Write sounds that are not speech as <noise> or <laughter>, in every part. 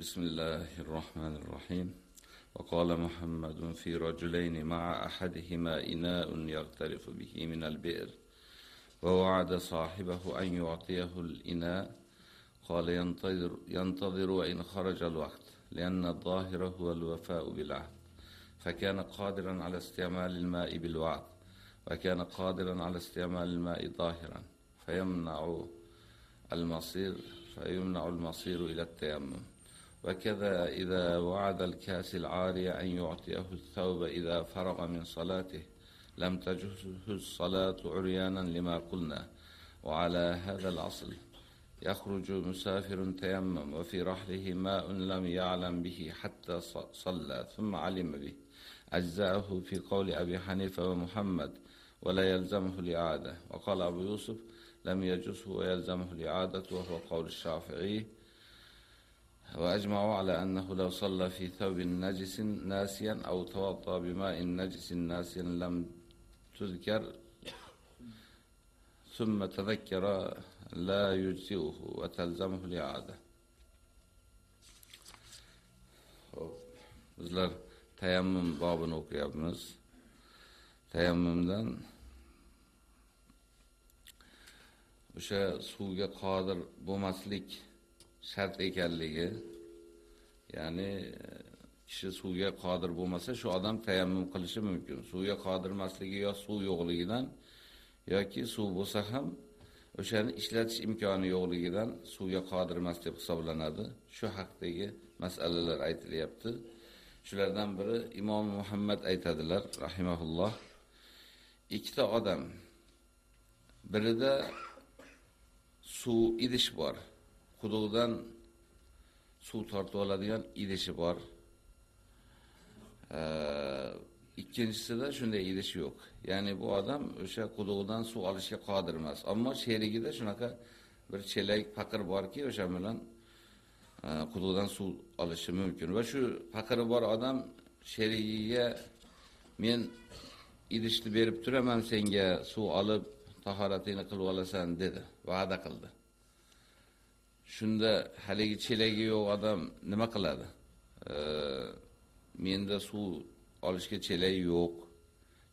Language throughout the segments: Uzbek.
بسم الله الرحمن الرحيم. وقال محمد في رجلين مع أحدهما إناء يغترف به من البئر. ووعد صاحبه أن يعطيه الإناء. قال ينتظر, ينتظر وإن خرج الوقت لأن الظاهر هو الوفاء بالعهد. فكان قادرا على استعمال الماء بالوعد وكان قادرا على استعمال الماء ظاهرا. فيمنع المصير فيمنع المصير إلى التيمم. وكذا إذا وعد الكاس العاري أن يعطيه الثوب إذا فرغ من صلاته. لم تجهزه الصلاة عريانا لما قلنا. وعلى هذا الأصل يخرج مسافر تيمم وفي رحله ماء لم يعلم به حتى صلى ثم علم به. أجزاءه في قول أبي حنيفة ومحمد ولا يلزمه الإعادة. وقال أبو يوسف لم يجزه ويلزمه الإعادة وهو قول الشافعي. وأجمعوا على أنه لو صلى في ثوب نجس ناسيا أو توضأ بماء نجس ناسيا لم تذكر ثم تذكر لا يجزئه وتلزمه الإعادة bizlar tayammum bobini o'qiyapmiz tayammumdan o'sha suvga qodir bo'lmaslik shart ekanligi ya'ni kishi suvga qodir bo'lmasa shu odam tayammum qilishi mumkin. Suvga qodir emasligi yo suv yo'qligidan yoki suv bo'lsa ham o'shani ishlatish imkoni yo'qligidan suvga qodir emas deb hisoblanadi. Shu haqdagi masalalar aytilyapti. Shulardan biri imom muhammad aytadilar rahimahulloh. Ikkita odam birida suv idish bor. Quduqdan suv tortib oladigan idishi bor. Ikkinchisida shunday idish yo'q. Ya'ni bu odam o'sha quduqdan suv olishga qodir emas. Ammo sherigida shunaqa bir chelak paqir borki o'sha bilan e, quduqdan suv olishi mumkin. Va shu paqiri bor odam sherigiga men idishni berib turaman senga suv olib tahoratingni qilib olasan dedi. Va'da qildi. Shunda haligi chelagi yo'q odam nima qiladi? Menda suv olishga chelak yo'q.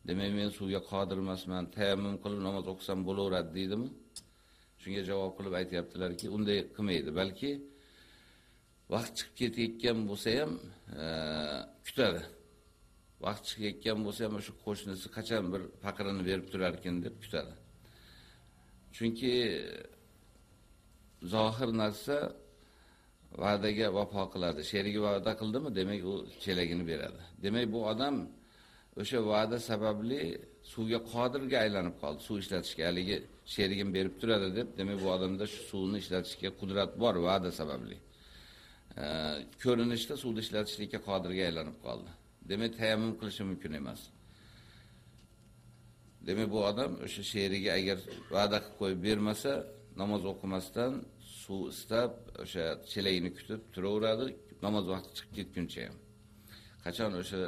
Demak men suvga qodir emasman. Tayammum qilib namoz o'qisam bo'laveradi deydimi? Shunga javob qilib aytyaptilarki unday qilmaydi. Balki vaqt chiqib ketayotgan bo'lsa ham kutadi. Vaqt chiqib ketgan bo'lsa ham o'sha qo'shnisi qachon bir faqrini berib turar ekan deb kutadi. Chunki zohir narsa va'daga vafo qiladi sherigi va'da qildimi? Demak u chelagini beradi. Demak bu odam o'sha va'da sababli suvga qodirga aylanib qoldi suv ishlatishga. Haligi sherigim berib turadi deb demak bu odamda shu suvni ishlatishga qudrat bor va'da sababli. Ko'rinishda suvni ishlatishlikka qodirga aylanib qoldi. Demak tayammum qilishi mumkin emas. Demak bu odam o'sha sheriga agar va'da qilib qo'yib bermasa namoz o'qimasdan suv istab o'sha chelakni kutib turaveradi namoz vaqti chiqib ketguncha ham. Qachon o'sha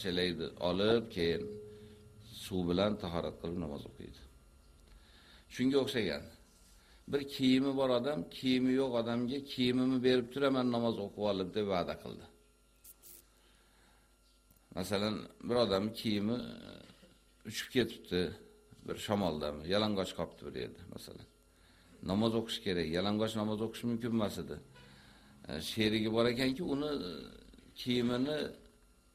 chelakni olib keyin suv bilan tahorat qilib namoz o'qiydi. Shunga o'xshagan. Bir kiyimi bor odam kiyimi yo'q odamga kiyimimni berib turaman namoz o'qib olib deb va'da qildi. Masalan bir odam kiyimi e, uchib ketibdi bir shamoldami yalang'och qolibdi bir yerda masalan. Namoz o'qish kerak yalang'och namoz o'qish mumkin emas edi. E, Sherigi bor ekanki uni e, kiyimini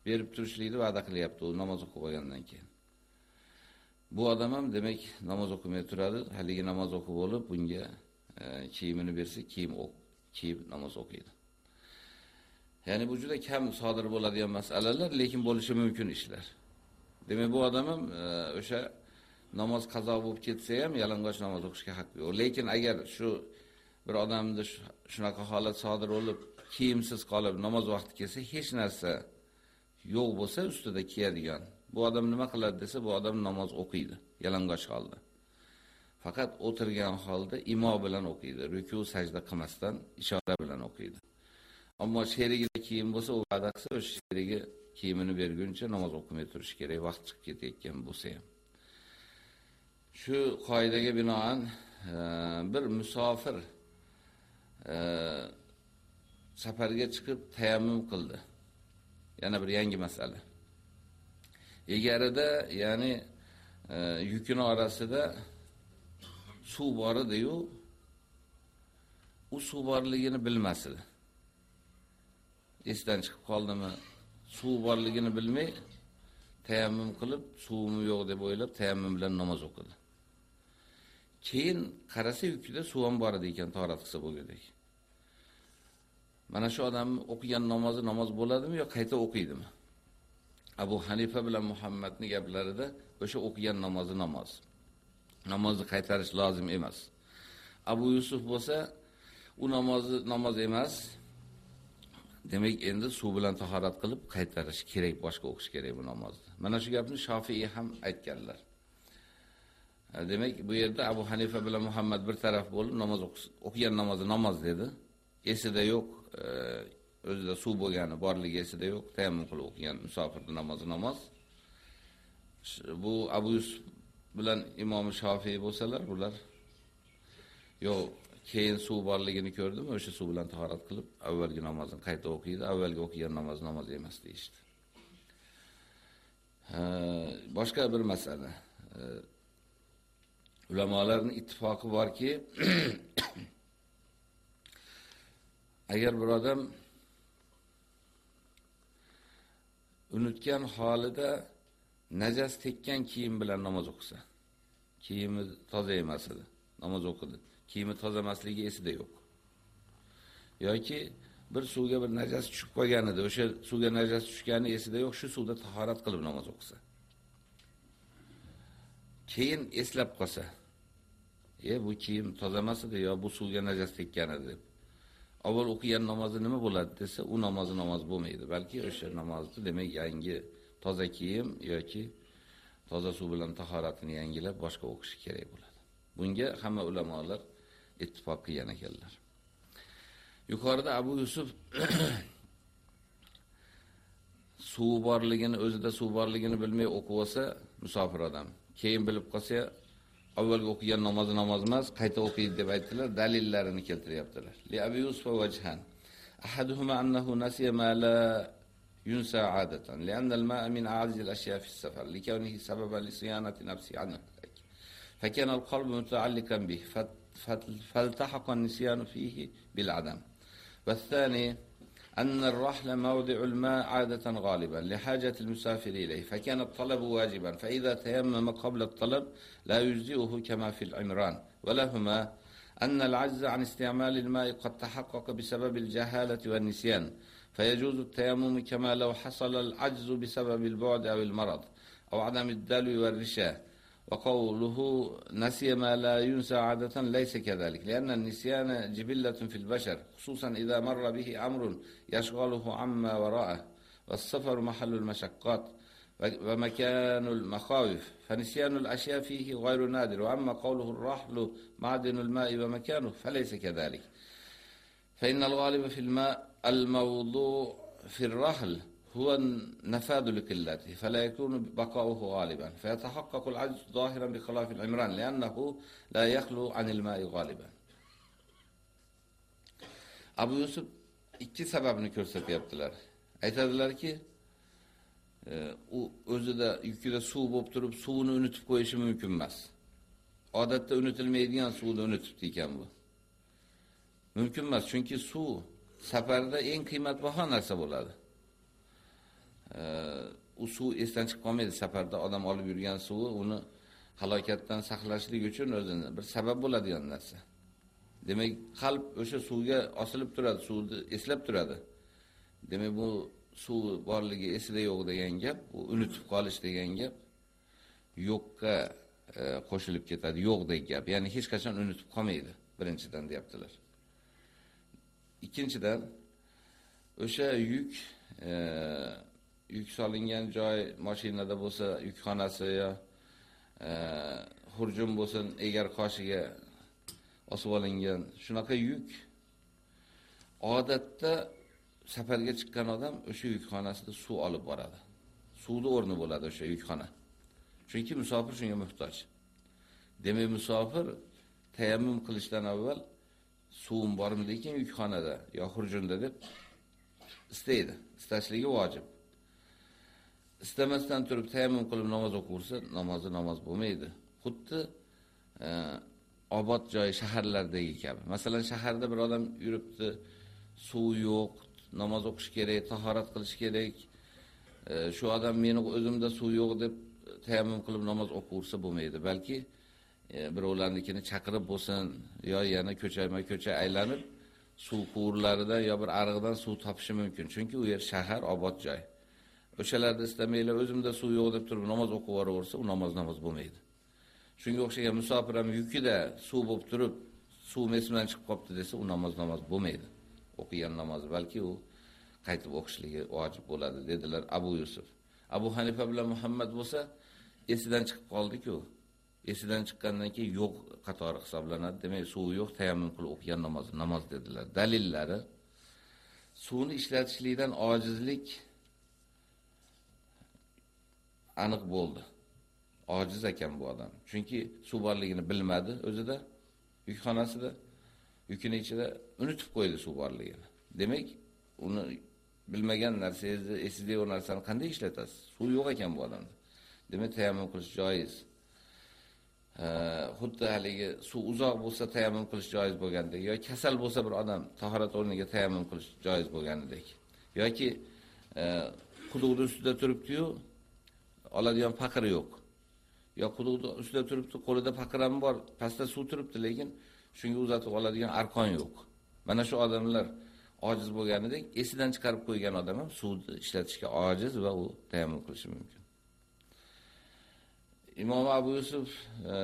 berib turishlikni va'da qilyapti u namoz o'qib olgandan keyin. Bu odam ham demak namoz o'qimay turadi haligi namoz o'qib bo'lib bunga e, kiyimini bersa kiyim kiyib namoz o'qiydi. Ya'ni bu juda kam sodir bo'ladigan masalalar lekin bo'lishi mumkin ishlar. Demak bu odam ham o'sha namoz qazo bo'lib ketsa ham yalang'och namoz o'qishga haqqi yo'q. Lekin agar shu bir odamda shunaqa holat sodir bo'lib kiyimsiz qolib namoz vaqti kelsa hech narsa yo'q bo'lsa ustida kiyadigan. Bu odam nima qiladi desa bu odam namoz o'qiydi yalang'och holda faqat o'tirgan holda imo bilan o'qiydi ruku sajda qilmasdan ishora bilan o'qiydi. Ammo sherigida kiyim bo'lsa u va'da qilsa o'sha sherigi kiyimini berguncha namoz o'qimay turishi kerak vaqt chiqib ketayotgan bo'lsa ham. Shu qoidaga binoan e, bir musofir e, safarga chiqib tayammum qildi. Yana bir yangi masala. Egarida, ya'ni e, yukini orasida suv bor edi-yu, u suv borligini bilmasdi. Esdan chiqib qoldimi? Suv borligini bilmay tayammum qilib, suvim yo'q deb o'ylab tayammum bilan namoz o'qidi. Keyin qarasa yukida suv ham bor edi ekan, tahorat qilsa bo'lgandek. Mana shu odam o'qigan namozi namoz bo'ladimi yo qayta o'qiydimi? Abu Hanifa bilan Muhammadning gaplarida o'sha o'qigan namozi namoz. Namozni qaytarish lozim emas. Abu Yusuf bo'lsa, u namozi namoz emas. Demak, endi suv bilan tahorat qilib qaytarish kerak, boshqa o'qish kerak bu namozni. Mana shu gapni Shofiy ham aytganlar. E, demak, bu yerda Abu Hanifa bilan Muhammad bir taraf bo'lib namoz o'qigan namozi namoz dedi. Esida yo'q, e, o'zida suv bo'lgani borligi esida yo'q, tayammum qilib o'qigan musofirning namozi namoz. Bu Abu Yusuf bilan Imom Shofiy bo'lsalar, bular yo'q, keyin suv borligini ko'rdim, o'sha suv bilan tahorat qilib, avvalgi namozini qayta o'qiydi, avvalgi o'qigan namoz namoz emas deyishdi. boshqa bir masala. Ulamolarning ittifoqi borki, <coughs> agar bir odam unutgan holida najas tekkan kiyim bilan namoz o'qisa, kiyimi toza emas edi, namoz o'qidi. Kiyimi toza emasligi esida yo'q. yoki bir suvga bir najas tushib qolganida, o'sha suvga najas tushgani esida yo'q, shu suvda tahorat qilib namoz o'qisa. Keyin eslab qolsa, e bu kiyim toza emas edi yo bu suvga najas tekkan edi deb. Avval o'qigan namozi nima bo'ladi desa, u namozi namoz bo'lmaydi, balki o'sha namozni demak yangi toza kiyim yoki toza suv bilan tahoratini yangilab boshqa o'qishi kerak bo'ladi. Bunga hamma ulamolar ittifoq qilgan ekanlar. Yuqorida Abu Yusuf <clears throat> suv borligini, o'zida suv borligini bilmay o'qib olsa, musofir odam. Keyin bilib qolsa, avvalgi o'qigan namozi namoz emas, qayta o'qiydi deb aytdilar, dalillarini keltiryaptilar. Li Abu Yusuf wajhan. Ahaduhuma annahu nasiya ma la ينسى عادة لأن الماء من أعز الأشياء في السفر لكونه سببا لصيانة نفسه عنه فكان القلب متعلقا به فالتحق النسيان فيه بالعدم. والثاني أن الرحل موضع الماء عادة غالبا لحاجة المسافر إليه فكان الطلب واجبا فإذا تيمم قبل الطلب لا يجزئه كما في العمران. ولهما أن العجز عن استعمال الماء قد تحقق بسبب الجهالة والنسيان فيجوز التيمم كما لو حصل العجز بسبب البعد أو المرض أو عدم الدلو والرشاة. وقوله نسي ما لا ينسى عادة ليس كذلك لأن النسيان جبلة في البشر خصوصا إذا مر به أمر يشغله عما وراءه والسفر محل المشقات ومكان المخاوف فنسيان الأشياء فيه غير نادر وأما قوله الرحل معدن الماء ومكانه فليس كذلك. فإن الغالب في الماء الموضوع في الرحل هو النفاذ لقلته فلا يكون بقاؤه غالبا فيتحقق العجز ظاهرا بخلاف العمران لأنه لا يخلو عن الماء غالبا Abu Yusuf ikki sababni ko'rsatyaptilar. Aytadilarki, e, u o'zida yukida suv bo'lib turib, suvni unutib qo'yishi mumkin emas. Odatda unutilmaydigan suvni unutibdi ekan bu. Mumkin emas, chunki suv safarda eng qiymatbaho narsa bo'ladi. U suv esdan chiqib qolmaydi safarda odam olib yurgan suvi uni halokatdan saqlashlik uchun o'zini bir sabab bo'ladigan narsa. Demak, qalb o'sha suvga osilib turadi, suvni eslab turadi. Demak, bu suv borligi esida yo'q degan gap, u unutib qolish degan gap yo'qqa e, qo'shilib ketadi, yo'qdek gap. Ya'ni hech qachon unutib qolmaydi, birinchidan deyaptilar. Ikkinchidan o'sha yuk e, yuk solingan joy mashinada bo'lsa, yukxonasi yo e, xurjun bo'lsin, egar qoshiga osib olingan shunaqa yuk odatda safarga chiqqan odam o'sha yukxonasida suv olib boradi. Suvni o'rni bo'ladi o'sha yukxona. Chunki musofir shunga muhtoj. Demak, musofir tayammum qilishdan avval suvim bormi lekin yukxonada yo hurjunda deb istaydi. Istashligi vojib. Istamasdan turib tayammum qilib namoz o'qursa, namozi namoz bo'lmaydi. Xuddi e, obod joy shaharlardagi kabi. Masalan, shaharda bir odam yuribdi, suv yo'q, namoz o'qish kerak, tahorat qilish kerak. E, shu odam meni o'zimda suv yo'q deb tayammum qilib namoz o'qirsa bo'lmaydi. Balki e, birovlarnikini chaqirib bo'lsin, yo yana ko'chama-ko'cha aylanib suv quvurlaridan yo bir ariqdan suv topishi mumkin. Chunki u yer shahar, obod joy. O'shalarni istamaylar, o'zimda suv yo'q deb turib namoz o'qib yuboraversa, u namoz namoz bo'lmaydi. Shunga o'xshagan musofir ham yukida suv bo'lib turib, suv mesman chiqib qopti desa, u namoz namoz bo'lmaydi. O'qigan namoz, balki u qaytib o'qishligi vojib bo'ladi, dedilar Abu Yusuf. Abu Hanifa bilan Muhammad bo'lsa, esidan chiqib qoldi-ku. Esidan chiqqandan keyin yo'q qatori hisoblanadi. Demak, suv yo'q, tayammum qilib o'qigan namoz, namoz dedilar. Dalillari suvni ishlatishlikdan ojizlik aniq bo'ldi. Ojiz ekan bu odam. Chunki suv borligini bilmadi o'zida, yukxonasida, yukini ichida unutib qo'ydi suv borligini. Demak, uni bilmagan narsangizni, esingizda narsani qanday ishlatasiz? Suv yo'q ekan bu odamda. Demak, tayammum qilish joiz. xuddi haligi suv uzoq bo'lsa tayammum qilish joiz bo'lgandek yoki kasal bo'lsa bir odam tahorat o'rniga tayammum qilish joiz bo'lganidek yoki e, quduqning ustida turibdi-yu, oladigan faqir yo'q. Yo quduqning ustida turibdi, qo'lida faqir ham bor, pastda suv turibdi, lekin shunga uzatib oladigan arqon yo'q. Mana shu odamlar ojiz bo'lganidek, esidan chiqarib qo'ygan odam ham suvni ishlatishga ojiz va u tayammum qilishi mumkin. Imom Abu Yusuf e,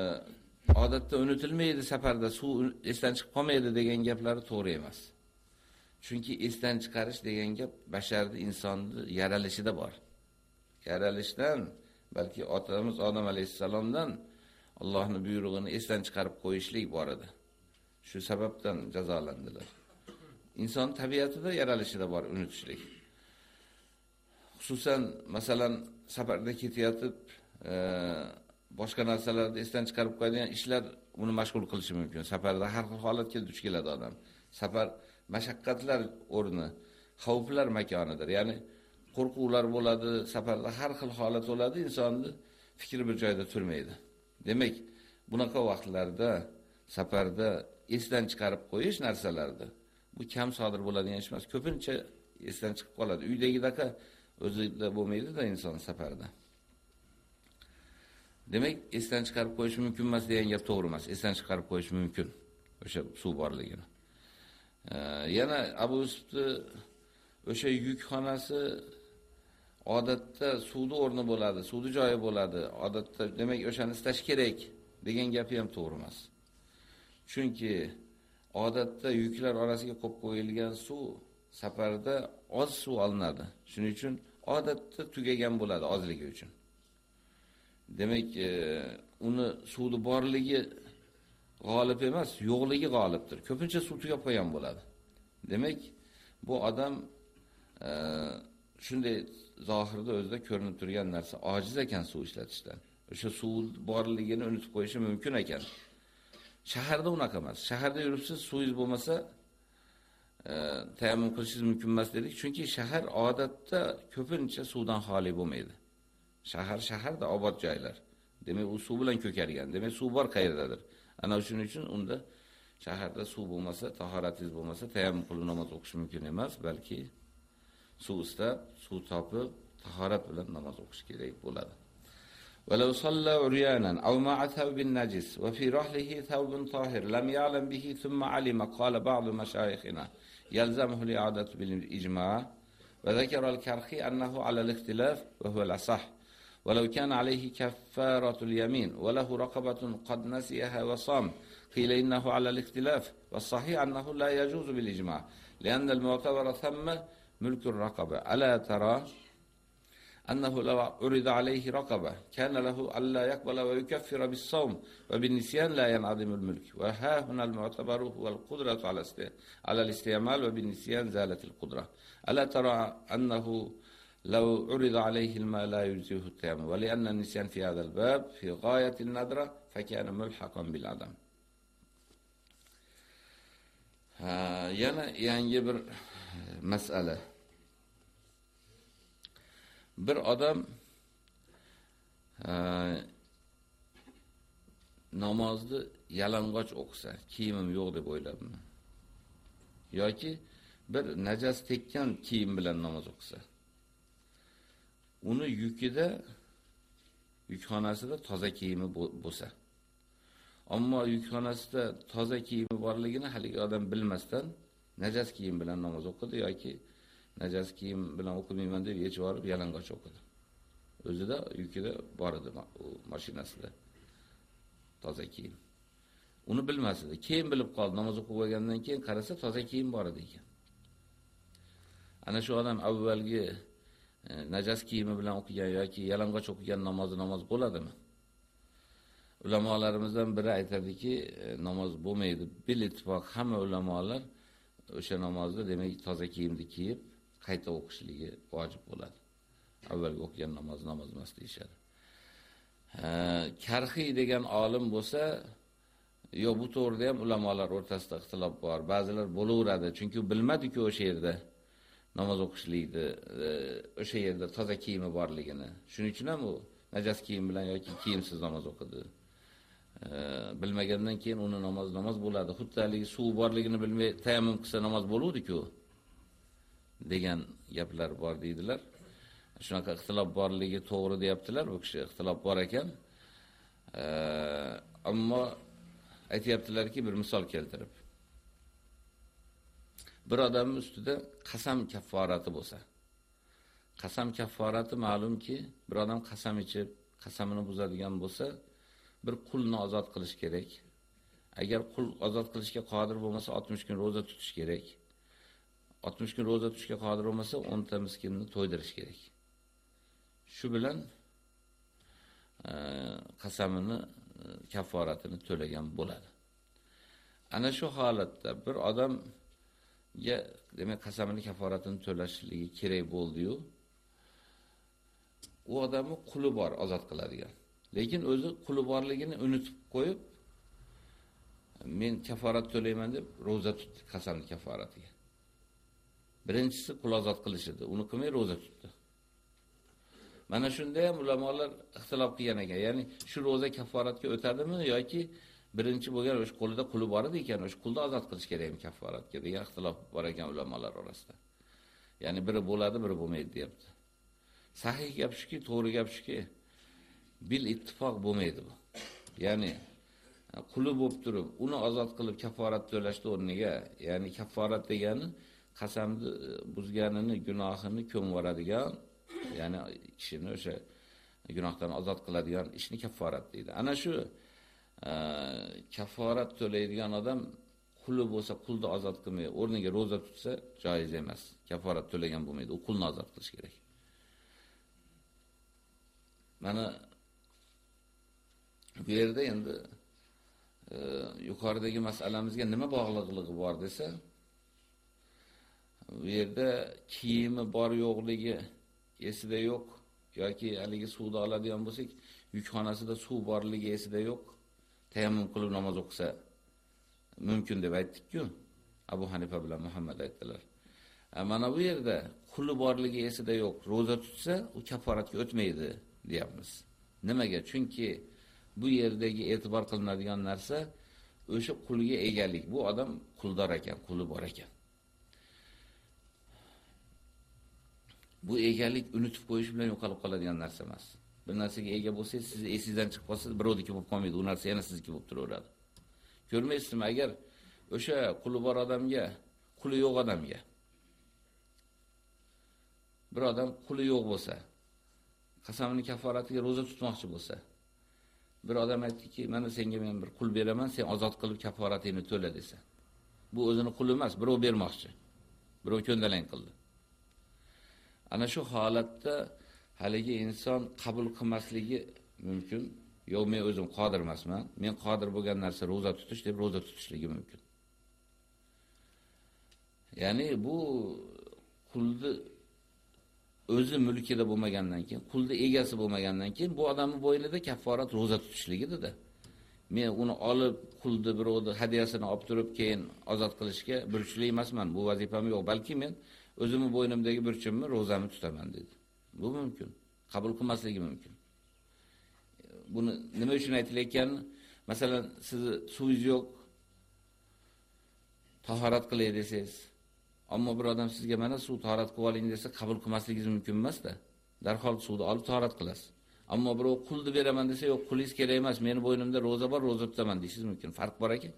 odatda unutilmaydi safarda suv esdan chiqib qolmaydi degan gaplari to'g'ri emas. Chunki esdan chiqarish degan gap basharni insonni yaralishida bor. Yaralishdan balki otamiz Odam alayhisalomdan Allohning buyrug'ini esdan chiqarib qo'yishlik bor edi. Shu sababdan jazolandilar. Inson tabiatida yaralishida bor unutishlik. Xususan, masalan, safarda ketayotib, e, boshqa narsalarni esdan chiqarib qo'yadigan ishlar uni mashg'ul qilishi mumkin. Safarda har xil holatga duch keladi odam. Safar mashaqqatlar o'rni, xavflar makonidir. Ya'ni qo'rquvlar bo'ladi, safarda har xil holat bo'ladi, insonni fikri bir joyda turmaydi. Demak, bunaqa vaqtlarda safarda esdan chiqarib qo'yish narsalarda Bu kam sodir bo'ladigan ish emas. Ko'pincha esdan chiqib qoladi. Uydagidaqa o'zida bo'lmaydi-da inson safarda. Demak, esdan chiqarib qo'yish mumkin emas degan gap to'g'ri emas. Esdan chiqarib qo'yish mumkin o'sha suv borligini. Yana Abu Yusufni o'sha yukxonasi odatda suvni o'rni bo'ladi, suvni joyi bo'ladi. Odatda demak o'shani istash kerak degan gapi ham to'g'ri emas. Chunki odatda yuklar orasiga qo'yib qo'yilgan suv safarda oz suv olinadi. Shuning uchun odatda tugagan bo'ladi ozligi uchun. Demak, e, uni suvni borligi g'olib emas, yo'qligi g'olibdir. Ko'pincha suv tugab qo'ygan bo'ladi. Demak, bu odam e, shunday zohirda o'zida ko'rinib turgan narsa ojiz ekan suv ishlatishdan. O'sha suv borligini unutib qo'yishi mumkin ekan. Shaharda unaqa emas. Shaharda yuribsiz, suvingiz bo'lmasa, e, tayammum qilishingiz mumkin emas dedik, chunki shahar odatda ko'pincha suvdan xoli bo'lmaydi. Shahar shaharda obod joylar. Demak, u suv bilan ko'kargan. Demak, suv bor qayerdadir. Ana shuning uchun unda shaharda suv bo'lmasa, tahoratingiz bo'lmasa, tayammum qilib namoz o'qish mumkin emas, balki suv istab, suv topib, tahorat bilan namoz o'qish kerak bo'ladi. ولو صلى عريانا أو مع ثوب نجس وفي رحله ثوب طاهر لم يعلم به ثم علم قال بعض مشايخنا يلزمه الإعادة بالإجماع وذكر الكرخي أنه على الاختلاف وهو الأصح ولو كان عليه كفارة اليمين وله رقبة قد نسيها وصام قيل إنه على الاختلاف والصحيح أنه لا يجوز بالإجماع لأن المعتبر ثم ملك الرقبة. ألا ترى أنه لو عرض عليه رقبة كان له ألا يقبل ويكفر بالصوم وبالنسيان لا ينعدم الملك. وها هنا المعتبر هو القدرة على على الاستعمال وبالنسيان زالت القدرة. ألا ترى أنه لو عرض عليه الماء لا يجزيه التيمم؟ ولأن النسيان في هذا الباب في غاية الندرة فكان ملحقا بالعدم. yana yangi bir masala. Bir odam namozni yalang'och o'qisa, kiyimim yo'q deb o'ylabmi? yoki bir najas tekkan kiyim bilan namoz o'qisa. Uni yukida yukxonasida toza kiyimi bo'lsa. Ammo yukxonasida toza kiyimi borligini haligi odam bilmasdan najas kiyim bilan namoz o'qidi yoki najas kiyim bilan o'qimayman deb yechib olib yalang'och o'qidi. O'zida yukida bor edi u mashinasida. Toza kiyim. Uni bilmas edi. Keyin bilib qoldi. Namoz o'qib bo'lgandan keyin qarasa toza kiyim bor edi ekan. Ana shu odam avvalgi e, najas kiyimi bilan o'qigan yoki yalang'och o'qigan namozi namoz bo'ladimi? Ulamolarimizdan biri aytadiki, e, namoz bo'lmaydi. Bil ittifoq hamma ulamolar o'sha namozni demak toza kiyimni kiyib qayta o'qishligi vojib bo'ladi. Avvalgi o'qigan namoz namoz emas deyshadi. Karxiy degan olim bo'lsa, yo bu to'g'rida ham ulamolar o'rtasida ixtilof bor. Ba'zilar bo'laveradi, chunki bilmadi-ku o'sha yerda namoz o'qishlikni, e, o'sha yerda toza kiyimi borligini. Shuning uchun ham u najas kiyim bilan yoki kiyimsiz namoz o'qidi. Bilmagandan keyin uni namoz namoz bo'ladi. Xuddi haligi suv borligini bilmay tayammum qilsa namoz bo'luvdi-ku degan gaplar bor deydilar. Shunaqa ixtilof borligi to'g'ri deyaptilar, bu kishi ixtilof bor ekan. Ammo aytyaptilarki bir misol keltirib. Bir odam ustida qasam kafforati bo'lsa. Qasam kafforati ma'lumki, bir odam qasam ichib, qasamini buzadigan bo'lsa, bir qulni ozod qilish kerak. Agar qul ozod qilishga qodir bo'lmasa, 60 kun roza tutish kerak. 60 kun roza tutishga qodir bo'lmasa, 10 ta miskinni to'ydirish kerak. Shu bilan e, qasamini e, kafforatini to'lagan bo'ladi. Ana shu holatda bir odamga demak qasamini kafforatini to'lashligi kerak bo'ldi-yu. U odamni quli bor ozod qiladigan. Lekin o'zi quli borligini unutib qo'yib men kafarat to'layman deb roza tutdi qasamni kafforatiga. Birinchisi qul ozod qilish edi. Uni qilmay roza tutdi. Mana shunda ham ulamolar ixtilof qilgan ekan. Ya'ni shu roza kaforatga o'tadimi yoki birinchi bo'lgan o'sha qo'lida quli bor edi ekan, o'sha qulni ozod qilish kerakmi kaforatga degan ixtilof bor ekan ulamolar orasida. Ya'ni biri bo'ladi, biri bo'lmaydi deyapti. Sahih gap shuki, to'g'ri gap shuki, bil ittifoq bo'lmaydi bu. Ya'ni quli bo'lib turib, uni ozod qilib kafforat to'lashni o'rniga, ya'ni kafforat degani qasamni e, buzganini, gunohini ko'mvoradigan ya'ni kishini o'sha gunohdan ozod qiladigan ishni kafforat deydi. Ana shu e, kafforat to'laydigan odam quli bo'lsa, qulni ozod qilmay, o'rniga roza tutsa, joiz emas. Kafforat to'lagan bo'lmaydi, u qulni ozod qilish kerak. Mana bu yerda endi e, yuqoridagi masalamizga nima bog'liqligi bor desa, bu yerda kiyimi bor yo'qligi esida yo'q yoki haligi suvni oladigan bo'lsak, yukxonasida suv borligi esida yo'q, tayammum qilib namoz o'qisa mumkin deb aytdik-ku. Abu Hanifa bilan Muhammad aytdilar. Mana bu yerda quli borligi esida yo'q, roza tutsa, u kaforatga o'tmaydi, deyapmiz. Nimaga? Chunki bu yerdagi e'tibor qilinadigan narsa o'sha qulga egalik. Bu odam quldor ekan, quli bor ekan. Bu egalik unutib qo'yish bilan yo'qolib qoladigan narsa emas. Bir narsaga ega bo'lsangiz, siz esingizdan chiqib qolsa, birovniki bo'lib qolmaydi. U narsa yana sizniki bo'lib turaveradi. Ko'rmaysizmi, agar o'sha quli bor odamga, quli yo'q odamga bir odam quli yo'q bo'lsa, qasamini kaforatiga roza tutmoqchi bo'lsa, bir odam aytdiki, "Mana senga men bir qul beraman, sen ozod qilib kaforatingni to'la" desa. Bu o'zini quli emas, birov bermoqchi. Birov ko'ndalang qildi. Ana shu holatda haligi inson qabul qilmasligi mumkin. Yo'q, men o'zim qodir emasman. Men qodir bo'lgan narsa roza tutish deb roza tutishligi mumkin. Ya'ni bu qulni o'zi mulkida bo'lmagandan keyin, qulni egasi bo'lmagandan keyin bu odamning bo'ynida kafforat roza tutishligidir. men uni olib qulni birovni hadiyasini olib turib keyin ozod qilishga burchli emasman. Bu vazifam yo'q, balki men o'zimni bo'ynimdagi burchimni ro'zamni tutaman dedi. Bu mumkin. Qabul qilmasligi mumkin. Buni nima uchun aytilayotgan? Masalan, siz suvingiz yo'q, tahorat qilay desangiz, ammo bir odam sizga mana suv tahorat qilib oling desa, qabul qilmasligingiz mumkin emas-da. Darhol suvni olib tahorat qilasiz. Ammo birov qulni beraman desa, yo'q, qulingiz kerak emas, meni bo'ynimda roza bor, roza tutaman deysiz mumkin. Farq bor ekan.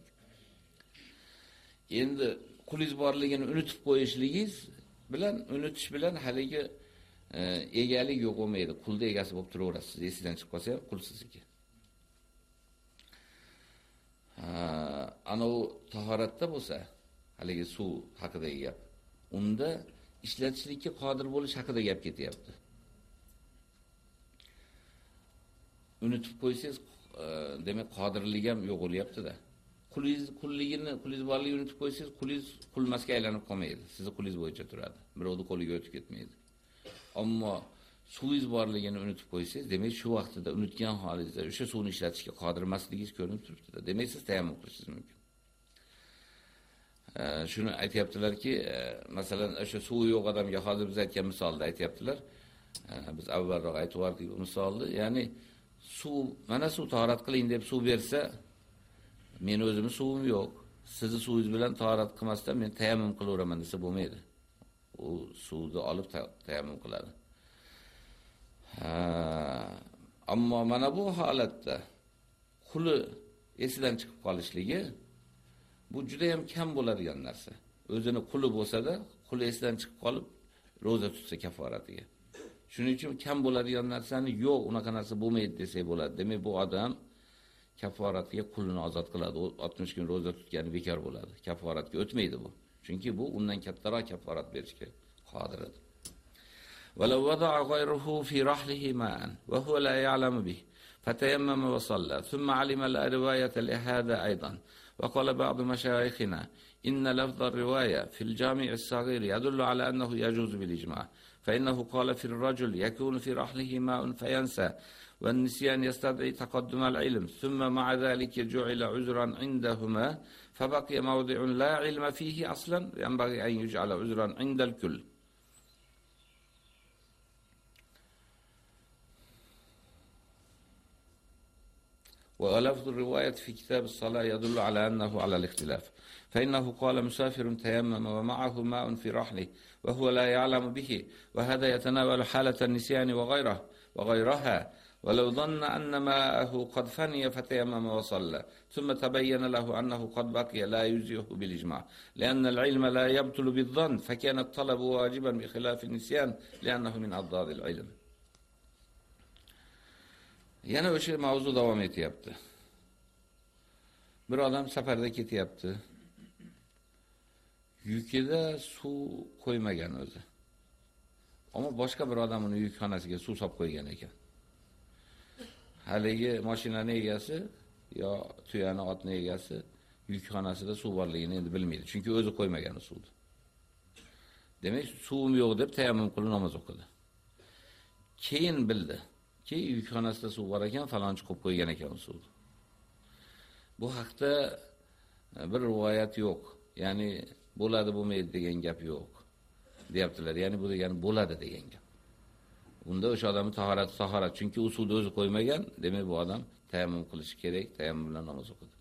Endi qulingiz borligini unutib qo'yishligingiz bilan unutish bilan haligi e, egalik yo'q bo'lmaydi. Qulni egasi bo'lib turaverasiz. Esingizdan chiqib qolsa ham qul sizniki. ana u tahoratda bo'lsa, haligi suv haqidagi gap. Unda ishlatishlikka qodir bo'lish haqida gap ketyapti. unutib qo'ysangiz, e, demak qodirlik ham yo'q bo'lyapti-da. Qulingiz qulligini, quliz borligini unutib qo'ysangiz, qulingiz qulmasga aylanib qolmaydi. Sizni qulingiz bo'yicha turadi. Birovni qo'liga o'tib ketmaydi. Ammo suvingiz borligini unutib qo'ysangiz, demak shu vaqtida unutgan holingizda o'sha suvni ishlatishga qodir emasligingiz ko'rinib turibdi-da. Demak siz tayammum qilishingiz mumkin. Shuni aytyaptilarki, e, masalan, o'sha suvi yo'q odamga hozir biz aytgan misolda aytyaptilar. Biz avvalroq aytib o'tdik misolni, ya'ni suv, mana suv tahorat qiling deb suv bersa, men o'zimni suvim yo'q. Sizni suvingiz bilan tahorat qilmasdan men tayammum qilaveraman desa bo'lmaydi. U suvni olib tayammum qiladi. Ammo mana bu holatda quli esidan chiqib qolishligi bu juda ham kam bo'ladigan narsa. O'zini quli bo'lsa-da, quli esidan chiqib qolib roza tutsa kaforatiga. Shuning uchun kam bo'ladigan narsani yo'q, unaqa narsa bo'lmaydi desak bo'ladi. Demak, bu odam kaforatiga qulni ozod qiladi. 60 kun roza tutgani bekor bo'ladi. Kaforatga o'tmaydi bu. Chunki bu undan kattaroq kaforat berishga qodir edi. ولو وضع غيره في رحله ماء وهو لا يعلم به فتيمم وصلى ثم علم لا رواية لهذا أيضا وقال بعض مشايخنا إن لفظ الرواية في الجامع الصغير يدل على أنه يجوز بالإجماع فإنه قال في الرجل يكون في رحله ماء فينسى والنسيان يستدعي تقدم العلم ثم مع ذلك جعل عذرا عندهما فبقي موضع لا علم فيه أصلا ينبغي أن يجعل عذرا عند الكل ولفظ الرواية في كتاب الصلاة يدل على أنه على الاختلاف. فإنه قال مسافر تيمم ومعه ماء في رحله وهو لا يعلم به وهذا يتناول حالة النسيان وغيره وغيرها. ولو ظن أن ماءه قد فني فتيمم وصلى ثم تبين له أنه قد بقي لا يجزئه بالإجماع. لأن العلم لا يبطل بالظن فكان الطلب واجبا بخلاف النسيان لأنه من أضداد العلم. Yana o'sha mavzu davom etyapti. Bir odam safarda ketyapti. Yukida suv qo'ymagan o'zi. Ammo boshqa bir odam uni yukxonasiga suv solib qo'ygan ekan. Haligi mashinaning egasi yo tuyani otni egasi yukxonasida suv borligini endi bilmaydi, chunki o'zi qo'ymagan suvni. Demak, suvim yo'q deb tayammum qilib namoz o'qidi. Keyin bildi. Ki yukxonasida suv bor ekan, falonchi qo'yib qo'ygan ekan suv. Bu haqda e, bir rivoyat yo'q. Ya'ni bo'ladi, bo'lmaydi degan gap yo'q. deyaptilar. Ya'ni bu degani bo'ladi degan gap. Unda o'sha odamning tahorati tahorat, chunki u suvni o'zi qo'ymagan, demak bu odam tayammum qilishi kerak, tayammum bilan namoz o'qidi.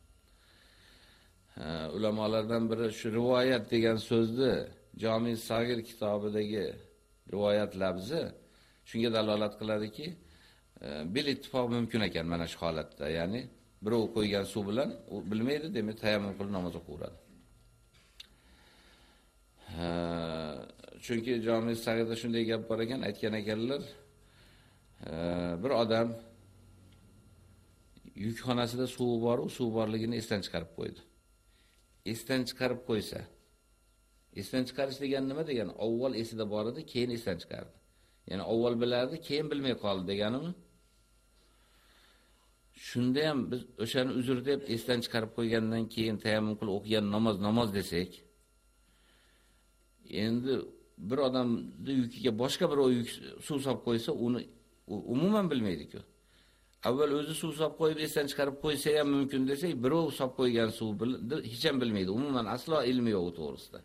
E, ulamolardan biri shu rivoyat degan so'zni Jami Sagir kitobidagi rivoyat labzi shunga dalolat qiladiki, bil ittifoq mumkin ekan mana shu holatda. Ya'ni birov qo'ygan suv bilan u bilmaydi, demak tayammum qilib namoz o'qiradi. Chunki Jami Sag'ida shunday gap bor ekan, aytgan ekanlar, bir odam yukxonasida suv bor, u suv borligini esdan chiqarib qo'ydi. Esdan chiqarib qo'ysa, esdan chiqarish degan nima degan? Avval esida bor edi, keyin esdan chiqardi. Ya'ni avval bilardi, keyin bilmay qoldi deganimi? Shunda ham biz o'shani uzr deb esdan chiqarib qo'ygandan keyin tayammum qilib o'qigan namoz namoz desak, endi bir odamni yukiga boshqa bir yuk suv solib qo'ysa, uni umuman bilmaydi-ku. avval o'zi suv solib qo'yib esdan chiqarib qo'ysa ham mumkin desak, birov solib qo'ygan suv hech ham bilmaydi. Umuman aslo ilmi yo'q to'g'risida.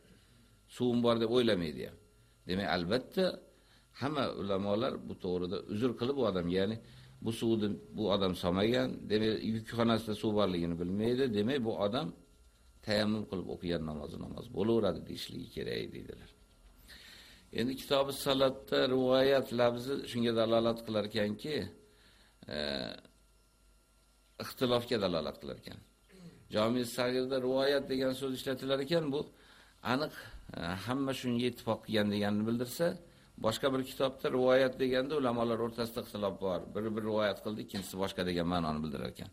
Suvim bor deb o'ylamaydi ham. Demak, albatta hamma ulamolar bu to'g'rida uzr qilib odam, ya'ni bu suvni bu odam solmagan, demak, yukxonasida suv borligini bilmaydi, demak, bu odam tayammum qilib o'qigan namozi namoz bo'laveradi deyishligi kerak deydilar. Endi kitobi salatda rivoyat lafzi shunga dalolat qilar ekanki, e, ixtilofga dalolat qilar ekan. Jami Sagirda rivoyat degan so'z ishlatilar ekan, bu aniq e, hamma shunga ittifoq qilgan deganini bildirsa, boshqa bir kitobda rivoyat deganda ulamolar o'rtasida ixtilof bor. Biri bir rivoyat qildi, ikkinchisi boshqa degan ma'noni bildirar ekan.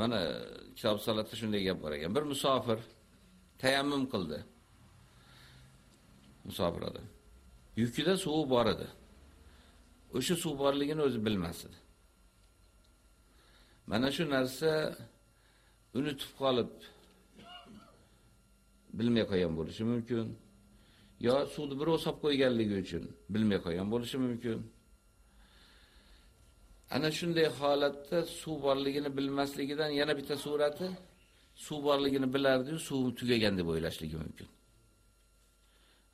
Mana kitob salatda shunday gap bor ekan. Bir musofir tayammum qildi. Musofir odam. Yukida suv bor edi. O'sha suv borligini o'zi bilmas edi. Mana shu narsa unutib qolib bilmay qo'ygan bo'lishi mumkin. Yo suvni birov solib qo'yganligi uchun bilmay qolgan bo'lishi mumkin. Ana shunday holatda suv borligini bilmasligidan yana bitta surati suv borligini bilardi-yu, suv tugagan deb o'ylashligi mumkin.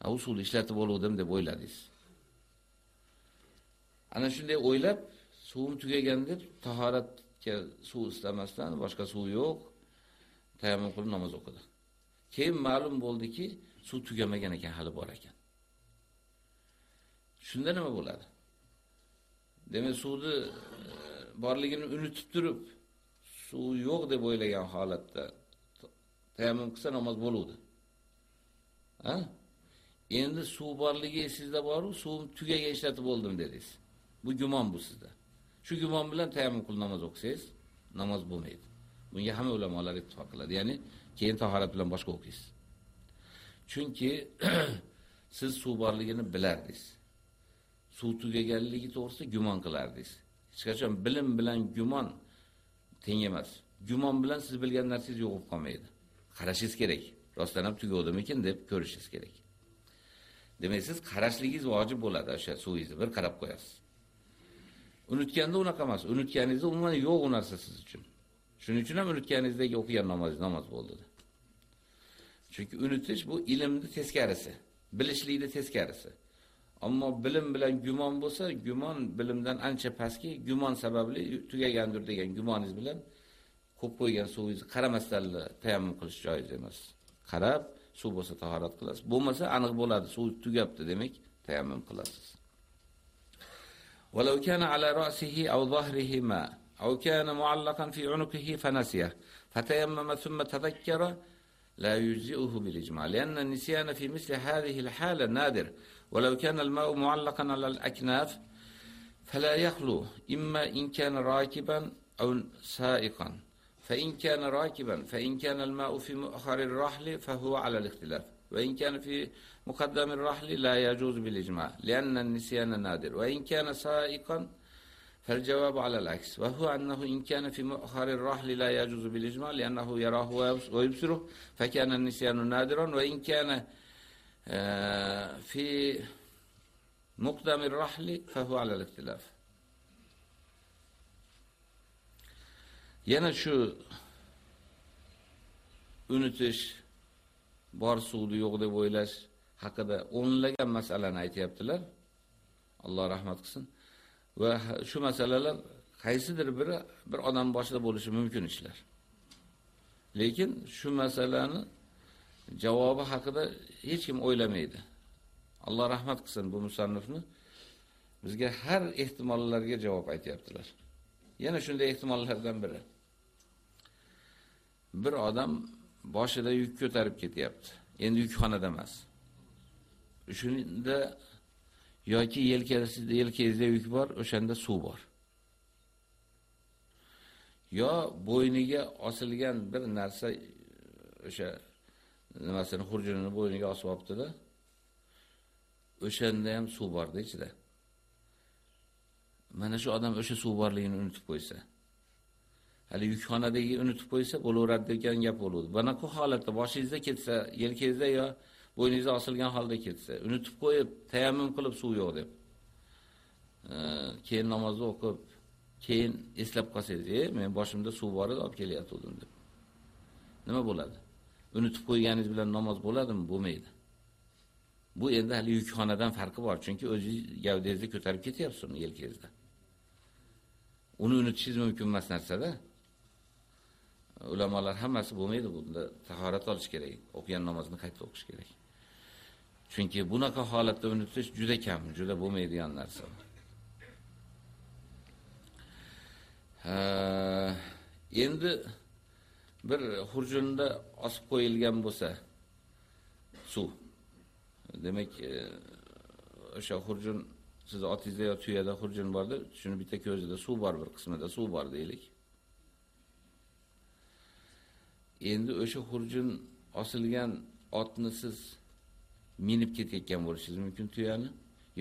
Ha, u suvni ishlatib oluvdim deb o'yladingiz. Ana shunday o'ylab, suvim tugagan deb tahoratga suv istamasdan boshqa suv yo'q, tayammum qilib namoz o'qidi. Keyin ma'lum bo'ldiki, suv tugamagan ekan, hali bor ekan. Shunda nima bo'ladi? Demak, suvni e, borligini unutib turib, suv yo'q deb o'ylagan holatda tayammum qilsa namoz bo'ladi. Ha? Endi suv borligi sizda bor, suvim tugaga ishlatib oldim dedingiz. Bu gumon bu sizda. Shu gumon bilan tayammum qilib namoz o'qisangiz, namoz bo'lmaydi. Bunga hamma ulamolar ittifoq qiladi. Ya'ni keyin tahorat bilan boshqa o'qiysiz. Chunki <clears throat> siz suv borligini bilardingiz. Suv tugaganligi to'g'risida gumon qilardingiz. Hech qachon bilim bilan gumon teng emas. Gumon bilan siz bilgan narsangiz yo'qib qolmaydi. Qarashingiz kerak. Rostdan ham tugavdimikin deb ko'rishingiz kerak. Demak, siz qarashligingiz vojib bo'ladi o'sha suvingizni bir qarab qo'yasiz. Unutganda unaqa emas. Unutganingizda umuman yo'q u narsa siz uchun. Shuning uchun ham unutganingizdagi o'qigan namoz namoz bo'ldi. Chunki unutish bu ilmni teskarisi, bilishlikni teskarisi. Ammo bilim bilan gumon bo'lsa, gumon bilimdan ancha pastki, gumon sababli tugagandir degan gumoningiz bilan ko'p qo'ygan suvingizni qaramasdan tayammum qilish joiz emas. Qarab, suv bo'lsa tahorat qilasiz. Bo'lmasa aniq bo'ladi, suv tugabdi demak, tayammum qilasiz. ولو كان على رأسه أو ظهره ماء أو كان معلقا في عنقه فنسيه فتيمم ثم تذكر لا يجزئه بالإجماع لأن النسيان في مثل هذه الحالة نادر. ولو كان الماء معلقا على الأكناف فلا يخلو إما إن كان راكبا أو سائقا. فإن كان راكبا فإن كان الماء في مؤخر الرحل فهو على الاختلاف. وإن كان في مقدم الرحل لا يجوز بالإجماع لأن النسيان نادر. وإن كان سائقا Fel cevabu alel aks. Ve hu ennehu inkâne fi mu'harir rahli la yacuzu bil icma li ennehu yerahu ve yubsiruh fe kânen nisyanu nadiran ve inkâne e, fi muqdamir rahli fe hu alel ihtilaf. Yana shu unutish bor suvdi yo'q deb o'ylash haqida o'nlagan masalani aytyaptilar. Alloh rahmat qilsin. Va shu masalalar qaysidir biri bir odam boshida bo'lishi mumkin ishlar. Lekin shu masalani javobi haqida hech kim o'ylamaydi. Alloh rahmat qilsin bu musannifni. Bizga har ehtimollarga javob aytyaptilar. Yana shunday ehtimollardan biri. Bir odam boshida yuk ko'tarib ketyapti. Endi yukxonada emas. Shunda yoki yelkasida yelkangizda yuk bor, o'shanda suv bor. Yo bo'yniga osilgan bir narsa o'sha nimasini xurjunini bo'yniga osib olibdi-da. O'shanda ham suv borda ichida. Mana shu odam o'sha suv borligini unutib qo'ysa, hali yukxonadagi unutib qo'ysa bo'laveradi degan gap bo'ladi. Bana ku holatda boshingizda ketsa, yelkangizda yo bo'yningizda osilgan holda ketsa, unutib qo'yib, tayammum qilib suv yo'q deb. keyin namozni o'qib keyin eslab qolsangiz, "E, men boshimda suv bor edi, olib kelyaptim" deb. Nima bo'ladi? Unutib qo'yganingiz bilan namoz bo'ladimi? Bo'lmaydi. Bu endi hali yukxonadan farqi bor, chunki o'zingiz gavdangizni ko'tarib ketyapsiz uni yelkangizda. Uni unutishingiz mumkin emas narsada. Ulamolar hammasi bo'lmaydi bunda. Tahorat olish kerak. O'qigan namozni qayta o'qish kerak. Chunki bunaqa holatda unutish juda kam, juda bo'lmaydigan narsa. endi bir xurjunda osib qo'yilgan bo'lsa suv. Demak, e, o'sha xurjun siz otingizda yo tuyada xurjun borda, shuni bitta ko'zida suv bor, bir qismida suv bor deylik. Endi o'sha xurjun osilgan otni siz minib ketayotgan bo'lishingiz mumkin tuyani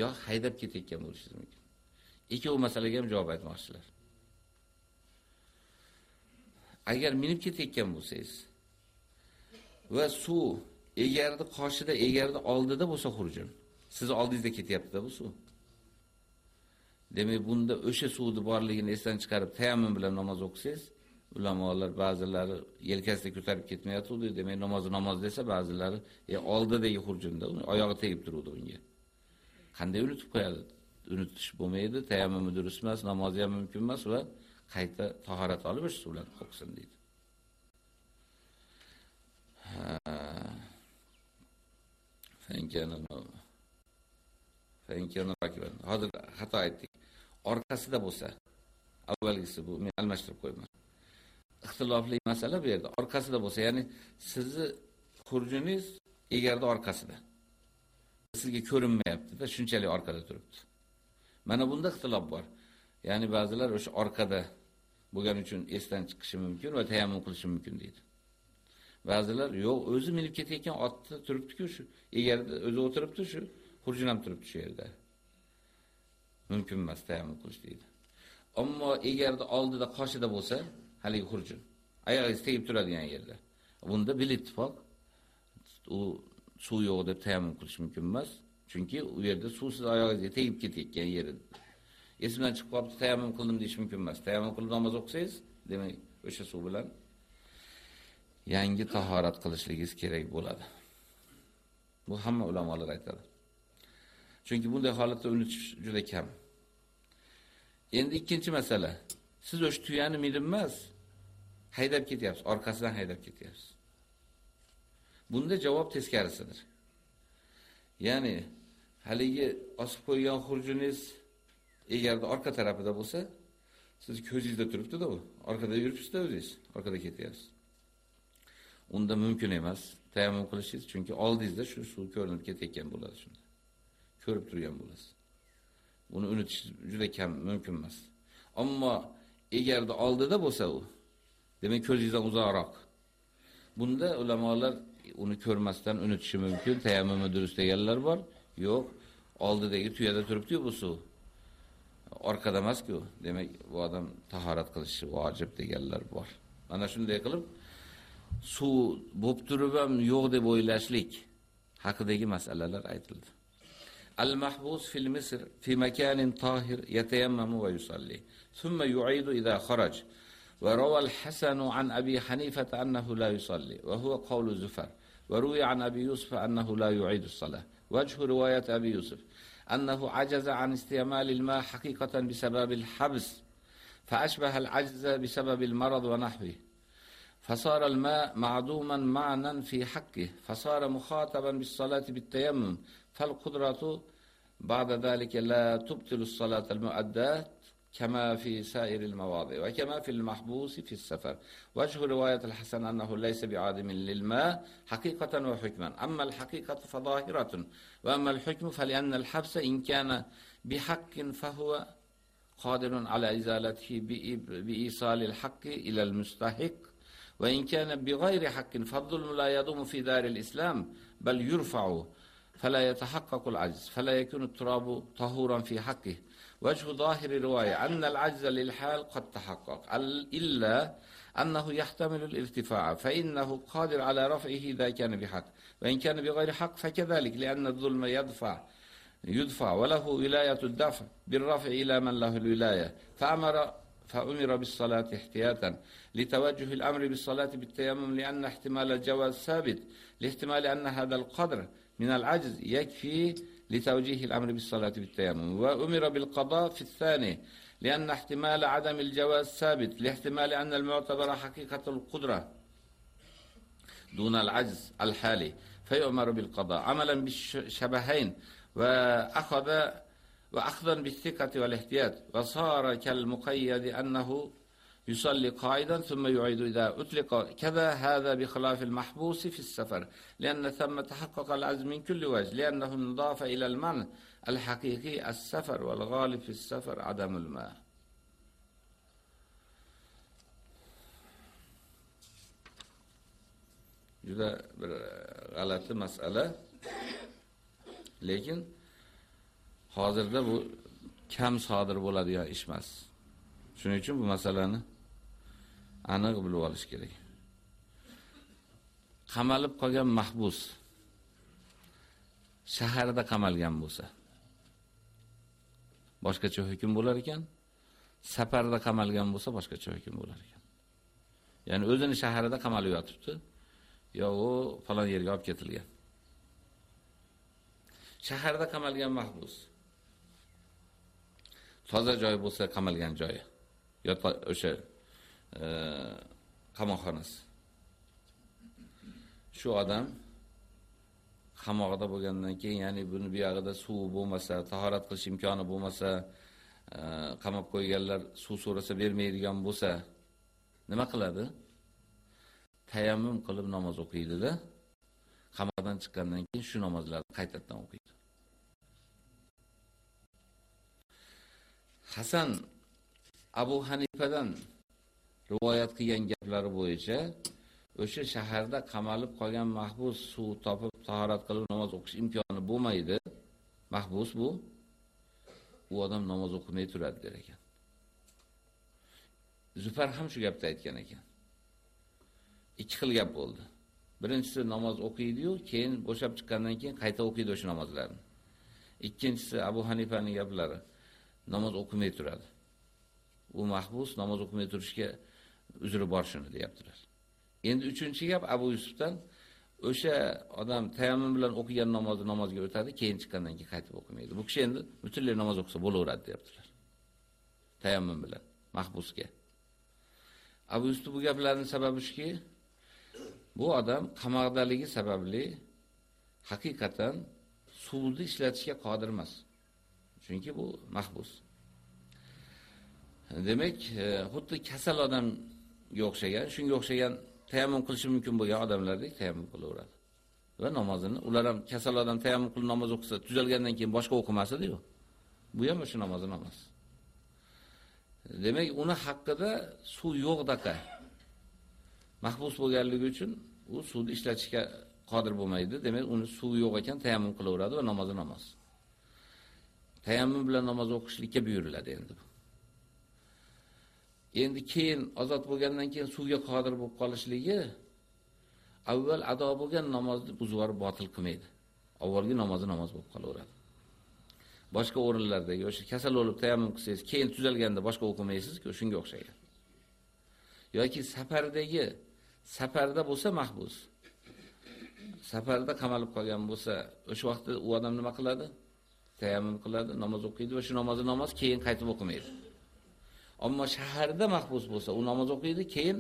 yo haydab ketayotgan bo'lishingiz mumkin. Ikkovi masalaga ham javob aytmoqchilar. Agar minib ketayotgan bo'lsangiz va suv egarni qoshida, egarni oldida bo'lsa xurjun, siz oldingizda ketyapti-da bu suv. Demak, bunda o'sha suvni borligini esdan chiqarib tayammum bilan namoz o'qisangiz, ulamolar ba'zilari yelkasida ko'tarib ketmayotgandi demak namoz namoz desa, ba'zilari e, oldidagi xurjunda oyog'i tegib turuvdi unga. Qanday unutib qo'yadi? Unutish bo'lmaydi, tayammumi durust emas, namozi ham mumkin emas va qayta tahorat olib o'sha suvlarni o'qisin deydi. Hozir xato aytdik. Orqasida bo'lsa, avvalgisi bu men almashtirib qo'yaman ixtilofli masala bu yerda. Orqasida bo'lsa, ya'ni sizni xurjuningiz egarni orqasida. Sizga ko'rinmayapti-da, shunchalik orqada turibdi. Mana bunda ixtilof bor. Ya'ni ba'zilar o'sha orqada bo'lgani uchun esdan chiqishi mumkin va tayammum qilishi mumkin deydi. Ba'zilar yo'q, o'zi minib ketayotgan otda turibdi-ku shu, egarda o'zi o'tiribdi shu, xurjun ham turibdi shu yerda. Mumkin emas tayammum qilish deydi. Ammo egarni oldida qoshida bo'lsa, haligi xurjun. Oyog'ingiz tegib turadigan yerda. Bunda bil ittifoq u suv yo'q deb tayammum qilish mumkin emas. Chunki u yerda suvsiz oyog'ingizga tegib ketayotgan yeri. Esimdan chiqib qolibdi, tayammum qildim deyish mumkin emas. Tayammum qilib namoz o'qisangiz, demak, o'sha suv bilan yangi tahorat qilishligingiz kerak bo'ladi. Bu hamma ulamolar aytadi. Chunki bunday holatda unutish juda kam. Endi ikkinchi masala. Siz o'sha tuyani minib emas, haydab ketyapsiz, orqasidan haydab ketyapsiz. Bunda javob teskarisidir. Ya'ni haligi osib qo'ygan xurjuningiz egarda orqa tarafida bo'lsa, siz ko'zingizda turibdi-da u. Orqada yuribsiz-da o'zingiz, orqada ketyapsiz. Unda mumkin emas tayammum qilishingiz, chunki oldingizda shu suv ko'rinib ketayotgan bo'ladi shunda. Ko'rib turgan bo'lasiz. Buni unutish juda kam mumkin emas. Ammo egarda oldida bo'lsa u, demak ko'zingizdan uzoqroq. Bunda ulamolar uni ko'rmasdan unutishi mumkin, tayammumi durust deganlar bor. Yo'q, oldidagi tuyada turibdi bu suv. Orqada emas-ku. Demak, bu odam tahorat qilishi vojib deganlar bor. Mana shunday qilib suv bo'lib turib ham yo'q deb o'ylashlik haqidagi masalalar aytildi. Al-mahbus fil Misr fi makanin tahir yatayammamu va yusalli. ثم يعيد إذا خرج. وروى الحسن عن أبي حنيفة أنه لا يصلي وهو قول زفر. وروي عن أبي يوسف أنه لا يعيد الصلاة. وجه رواية أبي يوسف أنه عجز عن استعمال الماء حقيقة بسبب الحبس فأشبه العجز بسبب المرض ونحوه. فصار الماء معدوما معنا في حقه فصار مخاطبا بالصلاة بالتيمم. فالقدرة بعد ذلك لا تبطل الصلاة المؤدات كما في سائر المواضع وكما في المحبوس في السفر. وجه رواية الحسن أنه ليس بعادم للماء حقيقة وحكما. أما الحقيقة فظاهرة وأما الحكم فلأن الحبس إن كان بحق فهو قادر على إزالته بإيصال الحق إلى المستحق. وإن كان بغير حق فالظلم لا يضم في دار الإسلام بل يرفع فلا يتحقق العجز فلا يكون التراب طهورا في حقه. وجه ظاهر الرواية أن العجز للحال قد تحقق إلا أنه يحتمل الارتفاع فإنه قادر على رفعه إذا كان بحق وإن كان بغير حق فكذلك لأن الظلم يدفع يدفع وله ولاية الدفع بالرفع إلى من له الولاية فأمر فأمر بالصلاة احتياطا لتوجه الأمر بالصلاة بالتيمم لأن احتمال الجواز ثابت لاحتمال أن هذا القدر من العجز يكفي لتوجيه الأمر بالصلاة بالتيمم وأمر بالقضاء في الثاني لأن احتمال عدم الجواز ثابت لاحتمال أن المعتبر حقيقة القدرة دون العجز الحالي فيؤمر بالقضاء. عملا بالشبهين وأخذ وأخذا بالثقة والاحتياط. وصار كالمقيد أنه يصلي قائدا ثم يعيد إذا أطلق كذا هذا بخلاف المحبوس في السفر لأن ثم تحقق العزم من كل وجه لأنه انضاف إلى المعنى الحقيقي السفر والغالب في السفر عدم الماء juda bir g'alati masala lekin hozirda bu kam sodir bo'ladigan ish emas shuning uchun bu masalani aniq bilib olish kerak. Qamalib qolgan mahbus shaharda qamalgan bo'lsa boshqacha hukm bo'lar ekan safarda qamalgan bo'lsa boshqacha hukm bo'lar ekan. Ya'ni o'zini shaharida qamalib yotibdi yo u falon yerga olib ketilgan. Shaharda qamalgan mahbus toza joy bo'lsa qamalgan joyi yo o'sha Э, qamoqxonasi. Shu odam qamoqda bo'lgandan keyin ya'ni buni buyog'ida suvi bo'lmasa tahorat qilish imkoni bo'lmasa e, qamab qo'yganlar suv so'rasa bermaydigan bo'lsa nima qiladi? Tayammum qilib namoz o'qiydida qamoqdan chiqqandan keyin shu namozlarni qaytadan o'qiydi Hasan Abu Hanifadan rivoyat qilgan gaplari bo'yicha o'sha shaharda qamalib qolgan mahbus suv topib tahorat qilib namoz o'qish imkoni bo'lmaydi. Mahbus bu u odam namoz o'qimay turadi der ekan. Zufar ham shu gapni aytgan ekan. Ikki xil gap bo'ldi. Birinchisi namoz o'qiydi-yu, keyin bo'shab chiqqandan keyin qayta o'qiydi o'sha namozlarni. Ikkinchisi Abu Hanifaning gaplari. namoz o'qimay turadi. U mahbus namoz o'qimay turishga uzri bor shuni deyaptilar. Endi uchinchi gap Abu Yusufdan o'sha odam tayammum bilan o'qigan namozni namozga o'tadi, keyin chiqqandan keyin qaytib o'qimaydi. Bu kishi endi butunlay namoz o'qisa bo'laveradi deyaptilar. Tayammum bilan mahbusga. Abu Yusuf bu gaplarning sababi shuki, bu odam qamoqdaligi sababli haqiqatan suvni ishlatishga qodir emas. Chunki bu mahbus. Demak, e, xuddi kasal odam o'xshagan, shunga o'xshagan tayammum qilishi mumkin bo'lgan odamlardek tayammum qilaveradi. Va namozini ular ham kasal odam tayammum qilib namoz o'qisa, tuzalgandan keyin boshqa o'qimasdi-ku. Bu ham o'sha namozi namoz. Demak, uni haqqida suv yo'q daqa. Mahbus bo'lganligi uchun u suvni ishlatishga qodir bo'lmaydi. Demak, uni suv yo'q ekan tayammum qilaveradi va namozi namoz. tayammum bilan namoz o'qishlikka buyuriladi endi bu. Endi keyin ozod bo'lgandan keyin suvga qodir bo'lib qolishligi avval ado bo'lgan namozni buzvar botil qilmaydi. Avvalgi namozi namoz bo'lib qolaveradi. Boshqa o'rinlardagi o'sha kasal bo'lib tayammum qilsangiz, keyin tuzalganda boshqa o'qimaysiz-ku, shunga o'xshagan. yoki safardagi safarda bo'lsa mahbus. Safarda qamalib qolgan bo'lsa, o'sha vaqtda u odam nima qiladi? tayammum qiladi, namoz o'qiydi va shu namozni namoz keyin qaytib o'qimaydi. Ammo shaharda mahbus bo'lsa, u namoz o'qiydi, keyin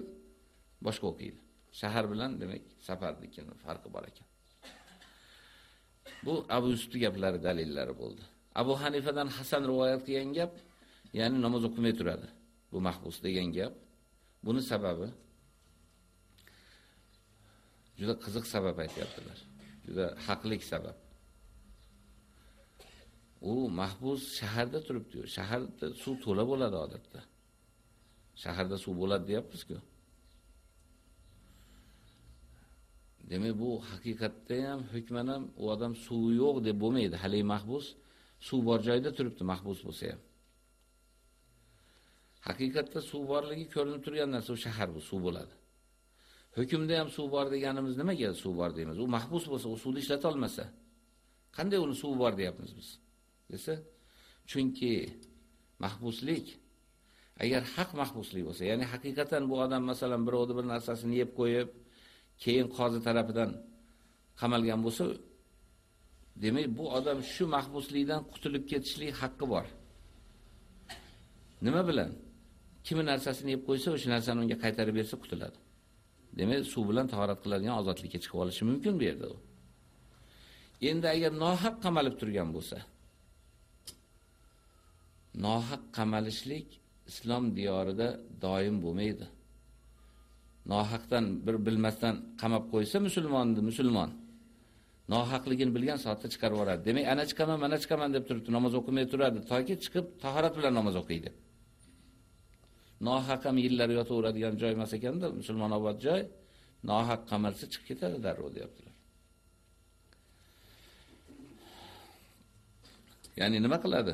boshqa o'qiydi. Shahar bilan demak safarnikini farqi bor ekan. Bu Abu Yusuf gaplari dalillari bo'ldi. Abu Hanifadan Hasan rivoyat qilgan gap, ya'ni namoz o'qimay turadi. Bu mahbus degan gap. Buni sababi juda qiziq sabab aytyaptilar. Juda haqlik sabab. u mahbus shaharda turibdi. Shaharda suv to'la bo'ladi odatda. Shaharda suv bo'ladi deyapmiz-ku. Demak, bu haqiqatda ham hukman ham u odam suv yo'q deb bo'lmaydi. Hali mahbus suv bor joyda turibdi, mahbus bo'lsa ham. Haqiqatda suv borligi ko'rinib turgan narsa u shahar bu suv bo'ladi. Hukmda ham suv bor deganimiz nimaga suv bor deymiz? U mahbus bo'lsa, u suvni ishlata olmasa, qanday uni suv bor deyapmiz biz? desa, chunki mahbuslik agar haq mahbuslik bo'lsa ya'ni haqiqatan bu odam masalan birovni bir narsasini yeb qo'yib keyin qozi tarafidan qamalgan bo'lsa demak bu odam shu mahbuslikdan qutulib ketishlik haqqi bor. Nima bilan? Kimi narsasini yeb qo'ysa o'sha narsani unga qaytarib bersa qutuladi demak suv bilan tahorat qiladigan ozodlikka chiqib olishi mumkin bu yerda u. Endi agar nohaq qamalib turgan bo'lsa nohaq qamalishlik islom diyorida doim bo'lmaydi. Nohaqdan bir bilmasdan qamab qo'ysa musulmonni musulmon nohaqligini bilgan soatda chiqarib yuboradi. Demak, ana chiqaman, mana chiqaman deb turibdi, namoz o'qimay turadi, toki chiqib tahorat bilan namoz o'qiydi. Nohaq ham yillar yotaveradigan joy emas ekanda, musulmon obod joy. Nohaq qamalsa chiqib ketadi darrov deyaptilar. Ya'ni nima qiladi?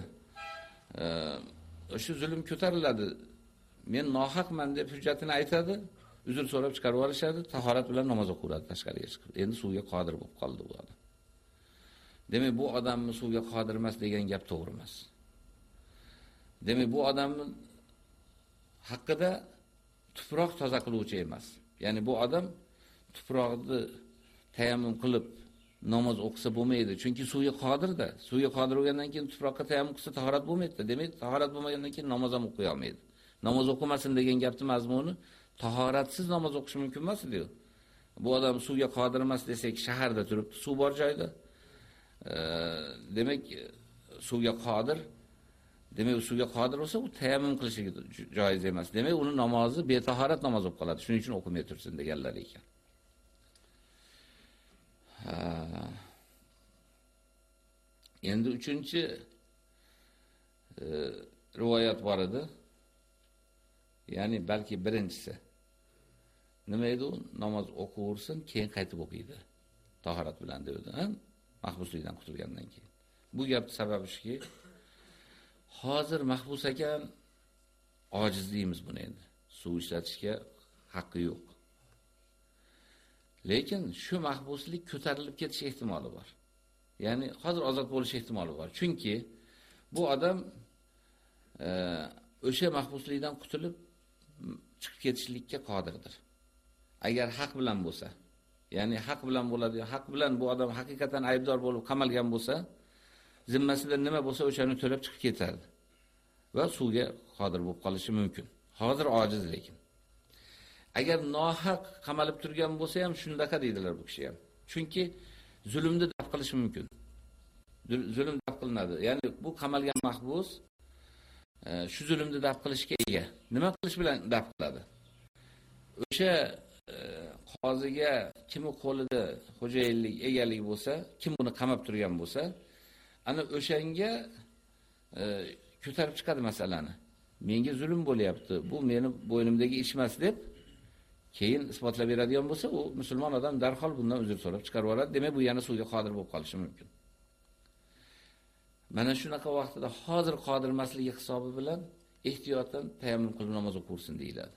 O'sha zulm ko'tariladi. Men nohaqman deb hujjatini aytadi, uzr so'rab chiqarib olishadi, tahorat bilan namoz o'qiradi tashqariga chiqib. Endi suvga qodir bo'lib qoldi bu odam. Demak, bu odamni suvga qodir emas degan gap to'g'ri emas. Demak, bu odamni haqida tuproq toza qiluvchi emas. Ya'ni bu odam tuproqni tayammum qilib namoz o'qisa bo'lmaydi. Chunki suvga qodirda. Suvga qodir bo'lgandan keyin tuproqqa tayammum qilsa tahorat bo'lmaydi. Demak, tahorat bo'lmagandan keyin namoz ham o'qiy olmaydi. Namoz o'qimasin degan gapni mazmuni tahoratsiz namoz o'qish mumkin emas deydi. Bu odam suvga qodir emas desak, shaharda turibdi, suv bor joyda. demak, suvga qodir Demak, suvga qodir bo'lsa, u tayammum qilishiga joiz emas. Demak, uni namozi betahorat namoz bo'lib qoladi. Shuning uchun o'qimay tursin deganlar ekan. Endi uchinchi e, rivoyat bor edi. Ya'ni balki birinchisi. Nima edi u? Namoz o'qiversin, keyin qaytib o'qiydi. Tahorat bilan dedi. Mahbuslikdan qutulgandan keyin. Bu gapni sababi shuki, hozir mahbus ekan, ojiz buni endi. Suv ishlatishga haqqi yo'q. Lekin shu mahbuslik ko'tarilib ketish ehtimoli bor. Ya'ni hozir ozod bo'lish ehtimoli bor. Chunki bu odam e, o'sha mahbuslikdan qutulib chiqib ketishlikka qodirdir. Agar haq bilan bo'lsa, ya'ni haq bilan bo'ladi, haq bilan bu odam haqiqatan aybdor bo'lib qamalgan bo'lsa, zimmasida nima bo'lsa o'shani to'lab chiqib ketadi va suvga qodir bo'lib qolishi mumkin. Hozir ojiz lekin. Agar nohaq qamalib turgan bo'lsa ham shundaqa deydilar bu kishi ham. Chunki zulmni daf qilish mumkin. Zulm daf qilinadi. Ya'ni bu qamalgan mahbus e, shu zulmni daf qilishga ega. Nima qilish bilan daf qiladi? O'sha e, qoziga kimi qo'lida xo'jayinlik, egalik bo'lsa, kim buni qamab turgan bo'lsa, ana o'shanga e, ko'tarib chiqadi masalani. Menga zulm bo'lyapti. Bu meni bo'ynimdagi ish emas deb keyin isbotlab beradigan bo'lsa, u musulmon odam darhol bundan uzr so'rab chiqarib oladi. Demak, bu yana suvga qodir bo'lib qolishi mumkin. Mana shunaqa vaqtida hozir qodir emasligi hisobi bilan ehtiyotdan tayammum qilib namoz o'qursin deyiladi.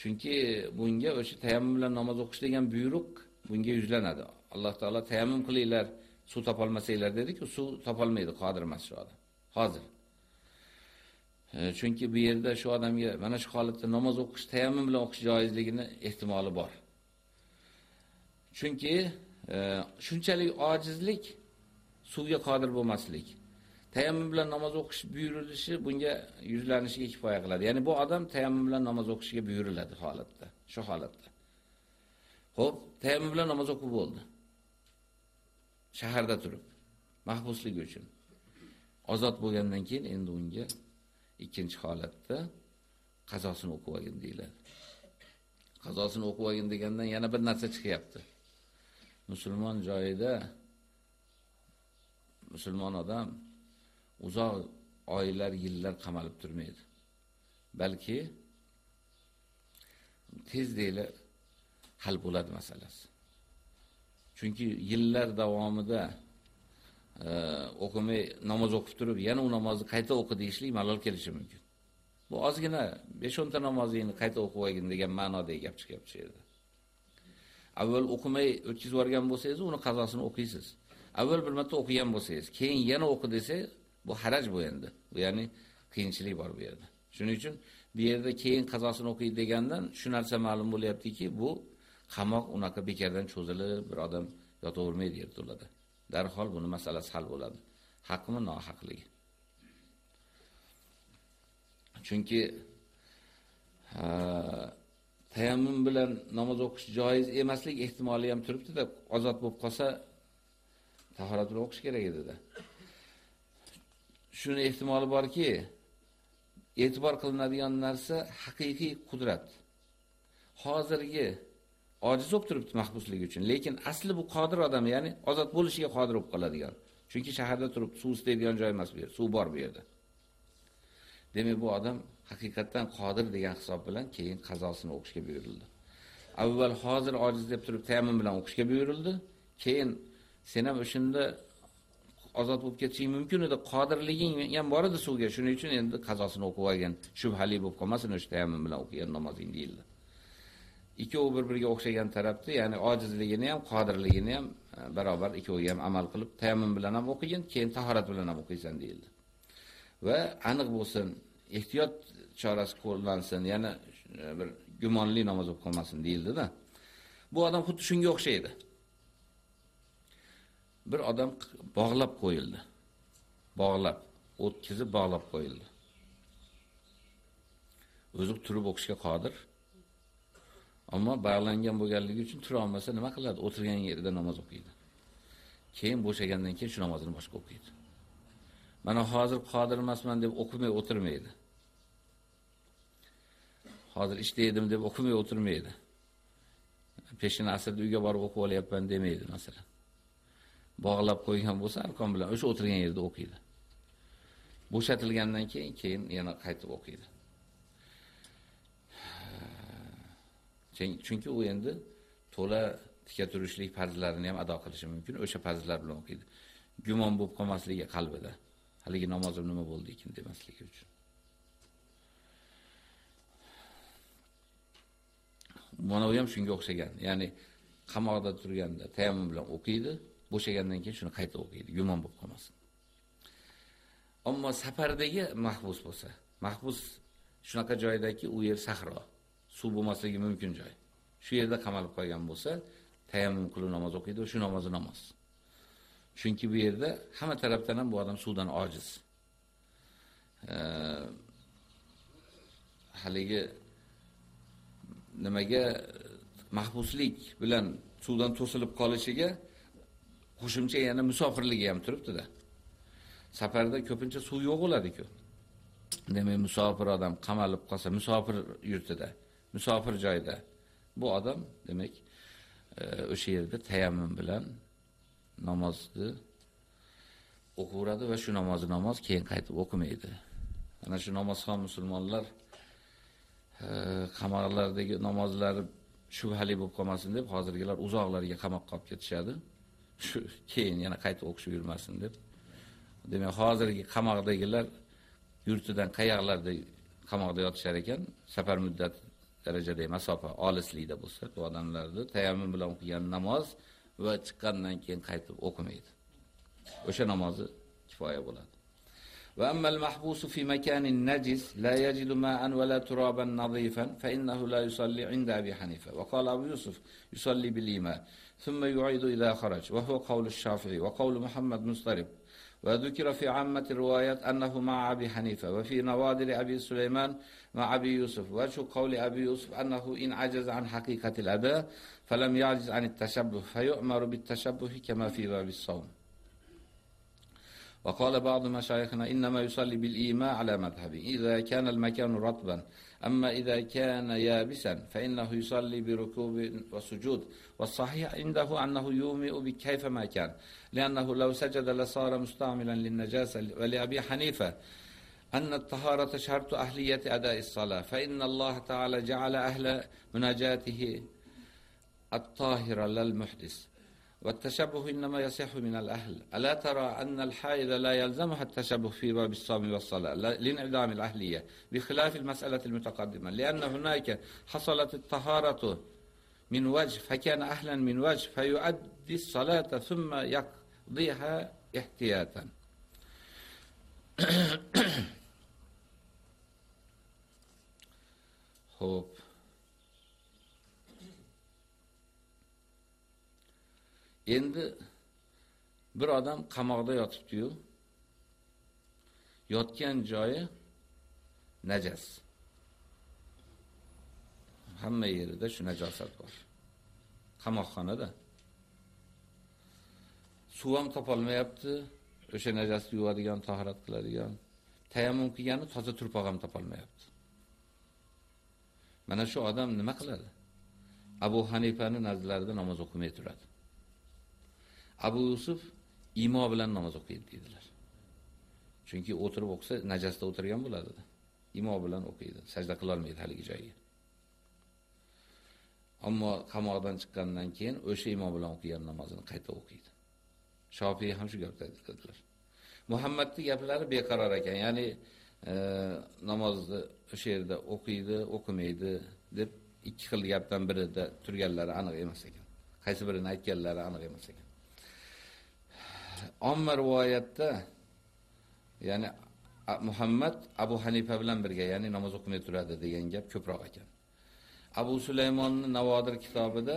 Chunki bunga o'sha tayammum bilan namoz o'qish degan buyruq bunga yuzlanadi. Alloh taolo tayammum qilinglar, suv topolmasanglar dedi-ku, suv topolmaydi, qodir emas shu odam. Hozir E, chunki bu yerda shu odamga mana shu holatda namoz o'qish, tayammum bilan o'qish joizligini ehtimoli bor. Chunki e, shunchalik ojizlik suvga qodir bo'lmaslik. Tayammum bilan namoz o'qish buyurilishi bunga yuzlanishiga kifoya qiladi. Ya'ni bu odam tayammum bilan namoz o'qishiga buyuriladi holatda, shu holatda. Xo'p, tayammum bilan namoz o'qib bo'ldi. Shaharda turib, mahbuslik uchun. Ozod bo'lgandan keyin endi unga ikkinchi holatda qazosini o'qib olgin deyiladi. Qazosini o'qib olgin degandan yana bir narsa chiqyapti. Musulmon joyida musulmon odam uzoq oylar, yillar qamalib turmaydi. Balki tez deyla hal bo'ladi masalasi. Chunki yillar davomida o'qimay namoz o'qib turib, yana u namozni qayta o'qi deyishlik malol kelishi mumkin. Bu ozgina 5-10 ta namozingni qayta o'qib olgin degan ma'nodagi gap chiqyapti shu yerda. Avval o'qimay o'tkazib yuborgan bo'lsangiz, uni qazosini o'qiysiz. Avval bir marta o'qigan bo'lsangiz, keyin yana o'qi desa, bu haraj bu endi. Bu ya'ni qiyinchilik bor bu yerda. Shuning uchun bu yerda keyin qazosini o'qiydi degandan shu narsa ma'lum bo'lyaptiki, bu qamoq unaqa bekardan cho'zilib bir odam yotavermaydi yerda ularda. Darhol buni masalasi hal bo'ladi. Haqmi, nohaqligi. Chunki tayammum bilan namoz o'qish joiz emaslik ehtimoli ham turibdi-da, ozod bo'lib qolsa tahorat bilan o'qish kerak edi-da. Shuni ehtimoli borki, e'tibor qilinadigan narsa haqiqiy qudrat. Hozirgi ojiz bo'lib turibdi mahbusligi uchun, lekin asli bu qodir odam, ya'ni ozod bo'lishiga qodir bo'lib qoladigan. Chunki shaharda turib suv istaydigan joy emas bu yer, suv bor bu yerda. Demak, bu odam haqiqatdan qodir degan hisob bilan keyin qazosini o'qishga buyurildi. Avval hozir ojiz deb turib tayammum bilan o'qishga buyurildi. Keyin sen ham o'shanda ozod bo'lib ketishing mumkin edi. Qodirliging ham bor edi suvga. Shuning uchun endi qazosini o'qib olgan, shubhali bo'lib qolmasin o'sha tayammum bilan o'qigan namozing deyildi. Ikkovi bir-biriga o'xshagan tarafda, ya'ni ojizligini ham, qodirligini ham e, barobar ikkoviga ham amal qilib, tayammum bilan ham o'qing, keyin tahorat bilan ham o'qiysan deyildi. Va aniq bo'lsin, ehtiyot chorasi qo'llansin, yana e, bir gumonli namoz o'qib qolmasin deyildi-da. Bu odam xuddi shunga o'xshaydi. Bir odam bog'lab qo'yildi. Bog'lab, o'tkizib bog'lab qo'yildi. O'zi turib o'qishga qodir. Ammo bog'langan bo'lganligi uchun tura olmasa nima qiladi? O'tirgan yerida namoz o'qiydi. Keyin bo'shagandan keyin shu namozini boshqa o'qiydi. Mana hozir qodir emasman deb o'qimay o'tirmaydi. hozir ishda edim deb o'qimay o'tirmaydi. Peshin asrda uyga borib o'qib olyapman demaydi, masalan. Bog'lab qo'ygan bo'lsa arqon bilan o'sha o'tirgan yerda o'qiydi. Bo'shatilgandan keyin keyin yana qaytib o'qiydi. Chunki u endi to'la tika turishlik farzlarini ham ado qilishi mumkin, o'sha farzlar bilan o'qiydi. Gumon bo'lib qolmasligi qalbida. Haligi namozim nima bo'ldi ekan demasligi uchun. Mana u ham shunga o'xshagan. Ya'ni qamoqda turganda tayammum bilan o'qiydi, bo'shagandan keyin shuni qayta o'qiydi, gumon bo'lib qolmasin. Ammo safardagi mahbus bo'lsa, mahbus shunaqa joydaki, u yer sahro, suv bo'lmasligi mumkin joy. Shu yerda qamalib qolgan bo'lsa, tayammum qilib namoz o'qiydi, shu namozi namoz. Chunki bu yerda hamma tarafdan ham bu odam suvdan ojiz. haligi nimaga mahbuslik bilan suvdan to'silib qolishiga qo'shimcha yana musofirligi ham turibdi-da. Safarda ko'pincha suv yo'q bo'ladi-ku. Demak, musofir odam qamalib qolsa, musofir yurtida, musofir joyda bu odam demak e, o'sha yerda tayammum bilan namozni o'qiveradi va shu namozni namoz keyin qaytib o'qimaydi. Ana shu namozxon musulmonlar e, qamoqlardagi namozlari shubhali bo'lib qolmasin deb hozirgilar uzoqlarga qamoqqa olib ketishadi. Shu keyin yana qaytib o'qishib yurmasin deb. Demak, hozirgi qamoqdagilar yurtidan qayoqlarda qamoqda yotishar ekan, safar muddati darajada masofa olislikda bo'lsa, bu odamlarni tayammum bilan o'qigan namoz va chiqqandan keyin qaytib o'qimaydi. O'sha namozi kifoya bo'ladi. Va ammal mahbusu fi makanin najis la yajidu ma'an va la turaban nadifan fa innahu la yusalli 'inda bi Hanifa. Va qala Abu Yusuf yusalli bil ima thumma yu'idu ila kharaj wa huwa qawlu ash-Shafi'i wa qawlu Muhammad Mustarib. وذكر في عامة الروايات أنه مع أبي حنيفة وفي نوادر أبي سليمان مع أبي يوسف وجه قول أبي يوسف أنه إن عجز عن حقيقة الأداء فلم يعجز عن التشبه فيؤمر بالتشبه كما في باب الصوم. وقال بعض مشايخنا إنما يصلي بالإيماء على مذهبه إذا كان المكان رطبا. أما إذا كان يابسا فإنه يصلي بركوب وسجود والصحيح عنده أنه يومئ بكيفما كان لأنه لو سجد لصار مستعملا للنجاسة ولأبي حنيفة أن الطهارة شرط أهلية أداء الصلاة فإن الله تعالى جعل أهل مناجاته الطاهرة للمحدث. والتشبه إنما يصح من الأهل. ألا ترى أن الحائض لا يلزمها التشبه في باب الصوم والصلاة لانعدام الأهلية بخلاف المسألة المتقدمة؟ لأن هناك حصلت الطهارة من وجه فكان أهلا من وجه فيؤدي الصلاة ثم يقضيها احتياطا. <coughs> Xo'p. Endi bir odam qamoqda yotibdi-yu. Yotgan joyi najas. Hamma yerida shu najosat bor. Qamoqxonada. Suv ham topolmayapti. O'sha najosatni yuvadigan, tahorat qiladigan, tayammum qilgani toza turpoq ham topolmayapti. Mana shu odam nima qiladi? Abu Hanifani nazarlarida namoz o'qimay turadi. Abu Yusuf imo bilan namoz o'qiydi dedilar. Chunki o'tirib o'qsa najasda o'tirgan bo'ladi. Imo bilan o'qiydi, sajda qila olmaydi haligi joyga. Ammo qamoqdan chiqqandan keyin o'sha imo bilan o'qigan namozini qayta o'qiydi. Shofiy ham shu gapni aytdilar. Muhammadning gaplari beqaror ekan, ya'ni e, namozni o'sha yerda o'qiydi, o'qimaydi deb ikki xil gapdan birida turganlari aniq emas ekan. Qaysi birini aytganlari aniq emas ekan. Omma rivoyatda ya'ni Muhammad Abu Hanifa bilan birga, ya'ni namoz o'qimay turadi degan gap ko'proq ekan. Abu Sulaymonning Navodir kitobida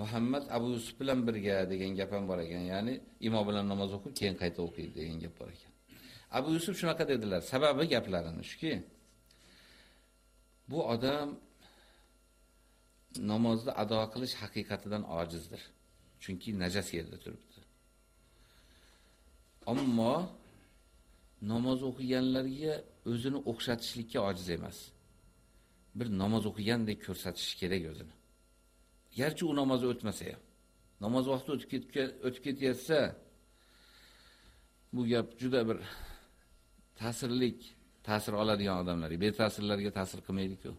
Muhammad Abu Yusuf bilan birga degan gap ham bor ekan. Ya'ni imom bilan namoz o'qib, keyin qayta o'qiydi degan gap bor ekan. Abu Yusuf shunaqa dedilar. Sababi gaplarini shuki, bu odam namozni ado qilish haqiqatidan ojizdir. Chunki najas yerda turibdi. Ammo namoz o'qiganlarga o'zini o'xshatishlikka ojiz emas. Bir namoz o'qigandek ko'rsatish kerak o'zini. Garchi u namoz o'tmasa ham. Namoz vaqti o'tib ketgan, o'tib ketyapsa, bu gap juda bir ta'sirlik ta'sir oladigan odamlarga, beta'sirlarga ta'sir qilmaydi-ku.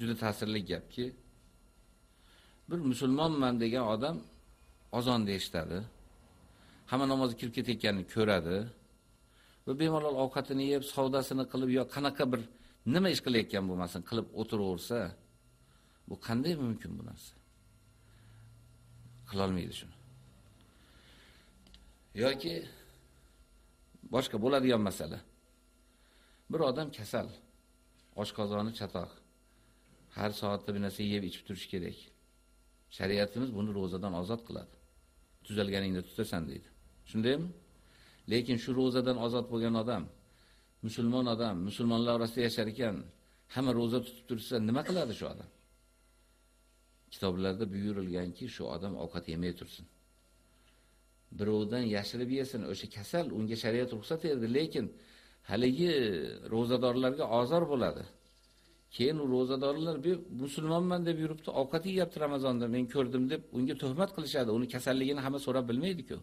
Juda ta'sirli gapki, bir musulmonman degan odam azon eshitadi. Hamma namozga kirib ketayotganini ko'radi. Va bemalol ovqatini yeb, savdosini qilib yo qanaqa bir nima ish qilayotgan bo'lmasin, qilib o'tiraversa, bu qanday mumkin bu narsa? Qila olmaydi shuni. yoki boshqa bo'ladigan masala. Bir odam kasal, oshqozoni chatoq. Har soatda bir narsa yeb ichib turish kerak. Shariatimiz buni ro'zadan ozod qiladi. Tuzalganingda tutasan deydi. Shundaymi? Lekin shu ro'zadan ozod bo'lgan odam, musulmon odam, musulmonlar orasida yashar ekan, hamma ro'za tutib tursa, nima qiladi shu odam? Kitoblarda buyurilganki, shu odam ovqat yemay tursin. Birovdan yashirib yesin, o'sha kasal unga shariat ruxsat berdi, lekin haligi ro'zadorlarga ozor bo'ladi. Keyin u ro'zadorlar bir musulmonman deb yuribdi, ovqat yeyapti Ramazonda, men ko'rdim deb unga tuhmat qilishadi. Uni kasalligini hamma so'rab bilmaydi-ku.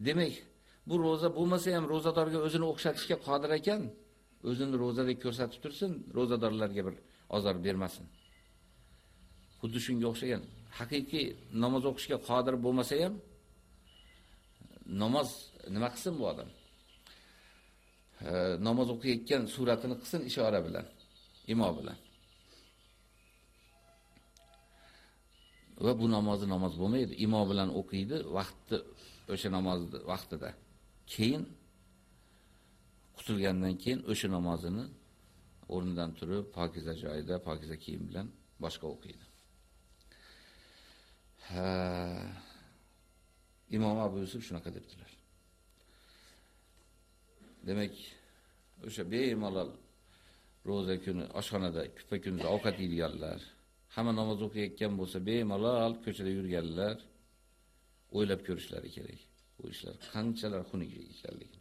Demak, bu ro'za bo'lmasa ham ro'zadorga o'zini o'xshatishga qodir ekan, o'zini ro'zadek ko'rsatib tursin, ro'zadorlarga bir ozor bermasin. Xuddi shunga o'xshagan. Haqiqiy namoz o'qishga qodir bo'lmasa ham namoz nima qilsin bu odam? E, namoz o'qiyotgan suratini qilsin ishora bilan, imo bilan. Va bu namozni namoz bo'lmaydi. Imo bilan o'qiydi, vaqtni o'sha namozni vaqtida. Keyin qutulgandan keyin o'sha namozini o'rnidan turib, pokiza joyda, pokiza kiyim bilan boshqa o'qiydi. Ha, Imom Abu Yusuf shunaqa debdilar. Demak, o'sha bemalol roza kuni oshxonada kupa kunduz ovqat yeydiganlar, hamma namoz o'qiyotgan bo'lsa, bemalol ko'chada yurganlar o'ylab ko'rishlari kerak. Bu ishlar qanchalar xunuk ekanligini.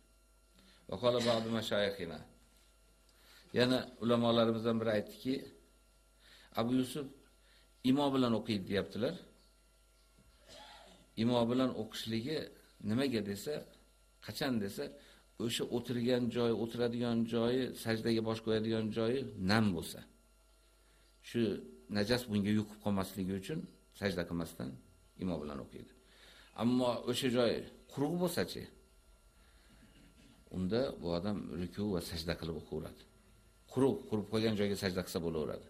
Va qala ba'd mashayikhina. Yana ulamolarimizdan biri aytdiki, Abu Yusuf imo bilan o'qiydi deyaptilar. imo bilan o'qishligi nimaga desa, qachon desa, o'sha o'tirgan joyi, o'tiradigan joyi, sajdaga bosh qo'yadigan joyi nam bo'lsa. Shu najas bunga yuqib qolmasligi uchun sajda qilmasdan imo bilan o'qiydi. Ammo o'sha joy quruq bo'lsa-chi, unda bu odam ruku va sajda qilib o'qiradi. Quruq, qurib qolgan joyga sajda qilsa bo'laveradi.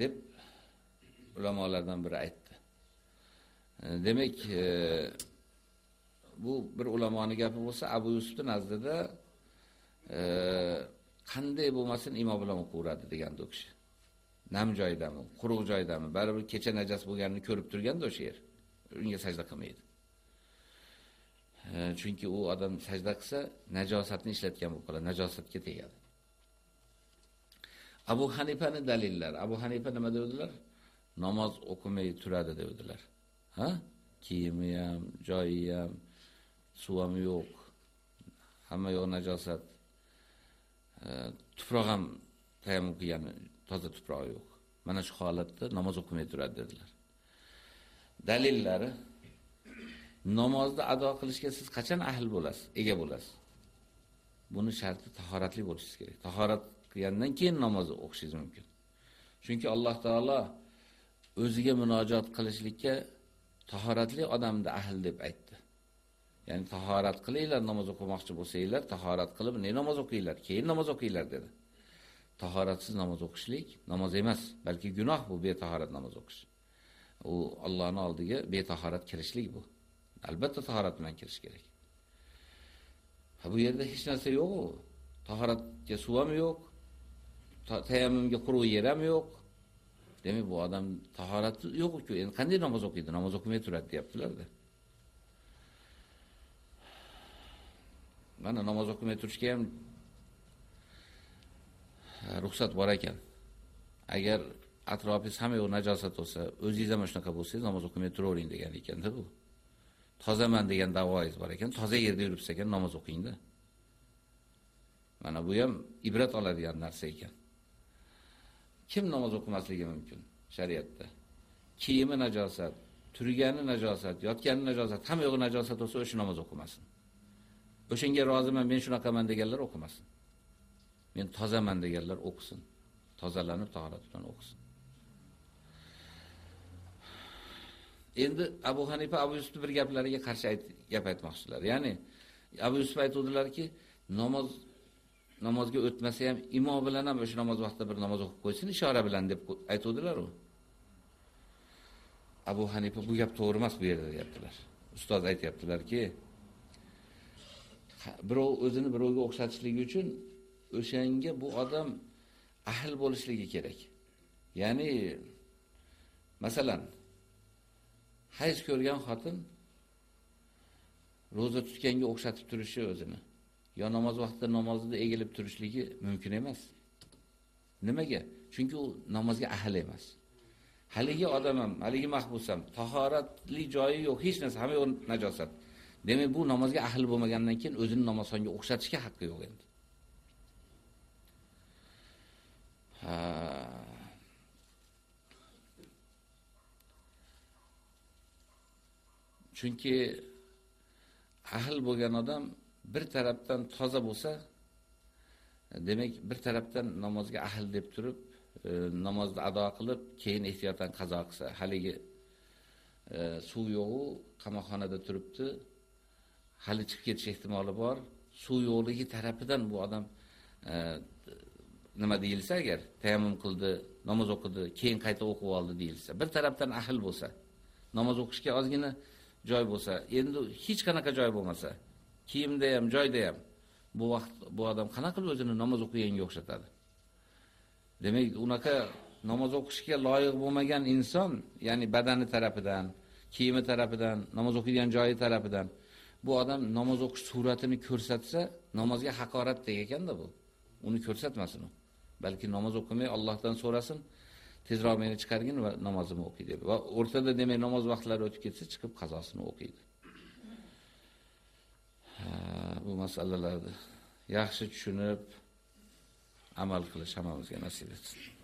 deb ulamolardan biri aytdi. Demak, e, bu bir ulamoning gapi bo'lsa, Abu Yusufning nazdida e, qanday bo'lmasin imo bilan o'qiradi degandi do'kishi. Nam joydami, quruq joydami, baribir kecha najas bo'lganini ko'rib turganda o'sha yer. Unga sajda qilmaydi. Chunki u odam sajda qilsa, najosatni ishlatgan bo'lib qoladi, najosatga tegadi. Abu Hanifani dalillari. Abu Hanifa nima dedilar? Namoz o'qimay turadi dedilar. Ha? Kiyimi ham, joyi ham, suv ham yo'q. Hamma yo'q najosat. Tuproq ham tayammum qilgani toza tuproq yo'q. Mana shu holatda namoz o'qimay turadi dedilar. Dalillari namozni ado qilishga siz qachon ahl bo'lasiz, ega bo'lasiz? Buni sharti tahoratli bo'lishingiz kerak. Tahorat qilgandan keyin namoz o'qishingiz mumkin. Chunki Alloh taolo o'ziga munojat qilishlikka tahoratli odamni ahl deb aytdi. Ya'ni tahorat qilinglar, namoz o'qimoqchi bo'lsanglar, tahorat qilib, ne namoz o'qinglar, keyin namoz o'qinglar dedi. Tahoratsiz namoz o'qishlik namoz emas, balki gunoh bu betahorat namoz o'qish. U Allohning oldiga betahorat kirishlik bu. Albatta tahorat bilan kirish kerak. Ha bu yerda hech narsa yo'q u. Tahoratga suv ham yo'q, tayammumga quruq yer ham yo'q. Demak, bu odam tahorati yo'q-ku. Endi qanday namoz o'qiydi? Namoz o'qimay turadi, deyaptilar-da. Mana namoz o'qimay turishga ham ruxsat bor ekan. Agar atrofingiz hamma yo'q najosat bo'lsa, o'zingiz ham shunaqa bo'lsangiz, namoz o'qimay turavering degan ekanda bu. Tozaman degan da'voingiz bor ekan, toza yerda yuribsiz ekan, namoz o'qingda. Mana bu ham ibrat oladigan narsa ekan. Kim namoz o'qimasligi mumkin shariatda? Kiyimi najosat, turgani najosat, yotgani najosat, hamma yo'q najosat bo'lsa, o'sha namoz o'qimasin. O'shanga roziman, men shunaqaman deganlar o'qimasin. Men tozaman deganlar o'qisin. Tozalanib tahorat bilan o'qisin. Endi Abu Hanifa Abu Yusuf bir gaplariga qarshi ayt, gap aytmoqchilar. Ya'ni Abu Yusuf aytuvdilarki, namoz namozga o'tmasa ham imom bilan ham o'sha namoz vaqtida bir namoz o'qib qo'ysin ishora bilan deb aytuvdilar u. Abu Hanifa bu gap to'g'ri emas bu yerda deyaptilar. Ustoz aytayaptilarki, birov o'zini birovga o'xshatishligi uchun o'shanga bu odam ahl bo'lishligi kerak. Ya'ni masalan hayz ko'rgan xotin roza tutganga o'xshatib turishi o'zini yo namoz vaqtida namozida egilib turishligi mumkin emas. Nimaga? Chunki u namozga ahl emas. Haligi odam ham, haligi mahbus ham tahoratli joyi yo'q, hech narsa, hamma najosat. Demak, bu namozga ahl bo'lmagandan keyin o'zini namozxonga o'xshatishga haqqi yo'q endi. Chunki ahl bo'lgan odam bir tarafdan toza bo'lsa, demak bir tarafdan namozga ahl deb turib, e, namozni ado qilib, keyin ehtiyotdan qazo qilsa, haligi e, suv yo'g'u qamoqxonada turibdi, hali chiqib ketish ehtimoli bor. Suv yo'qligi tarafidan bu odam e, nima deyilsa agar tayammum qildi, namoz o'qidi, keyin qayta o'qib oldi deyilsa, bir tarafdan ahl bo'lsa, namoz o'qishga ozgina joy bo'lsa, endi hech qanaqa joy bo'lmasa, kiyimda ham, joyda ham bu vaqt bu odam qanaqa qilib o'zini namoz o'qiganga o'xshatadi? Demak, unaqa namoz o'qishga loyiq bo'lmagan inson, ya'ni badani tarafidan, kiyimi tarafidan, namoz o'qiydigan joyi tarafidan bu odam namoz o'qish suratini ko'rsatsa, namozga haqorat ekanda bu. Uni ko'rsatmasin u. Balki namoz o'qimay Allohdan so'rasin, tezroq meni chiqargin va namozimni o'qiy deb. Va o'rtada demak namoz vaqtlari o'tib ketsa, chiqib qazosini o'qiydi. bu masalalarni yaxshi tushunib amal qilish hammamizga nasib etsin.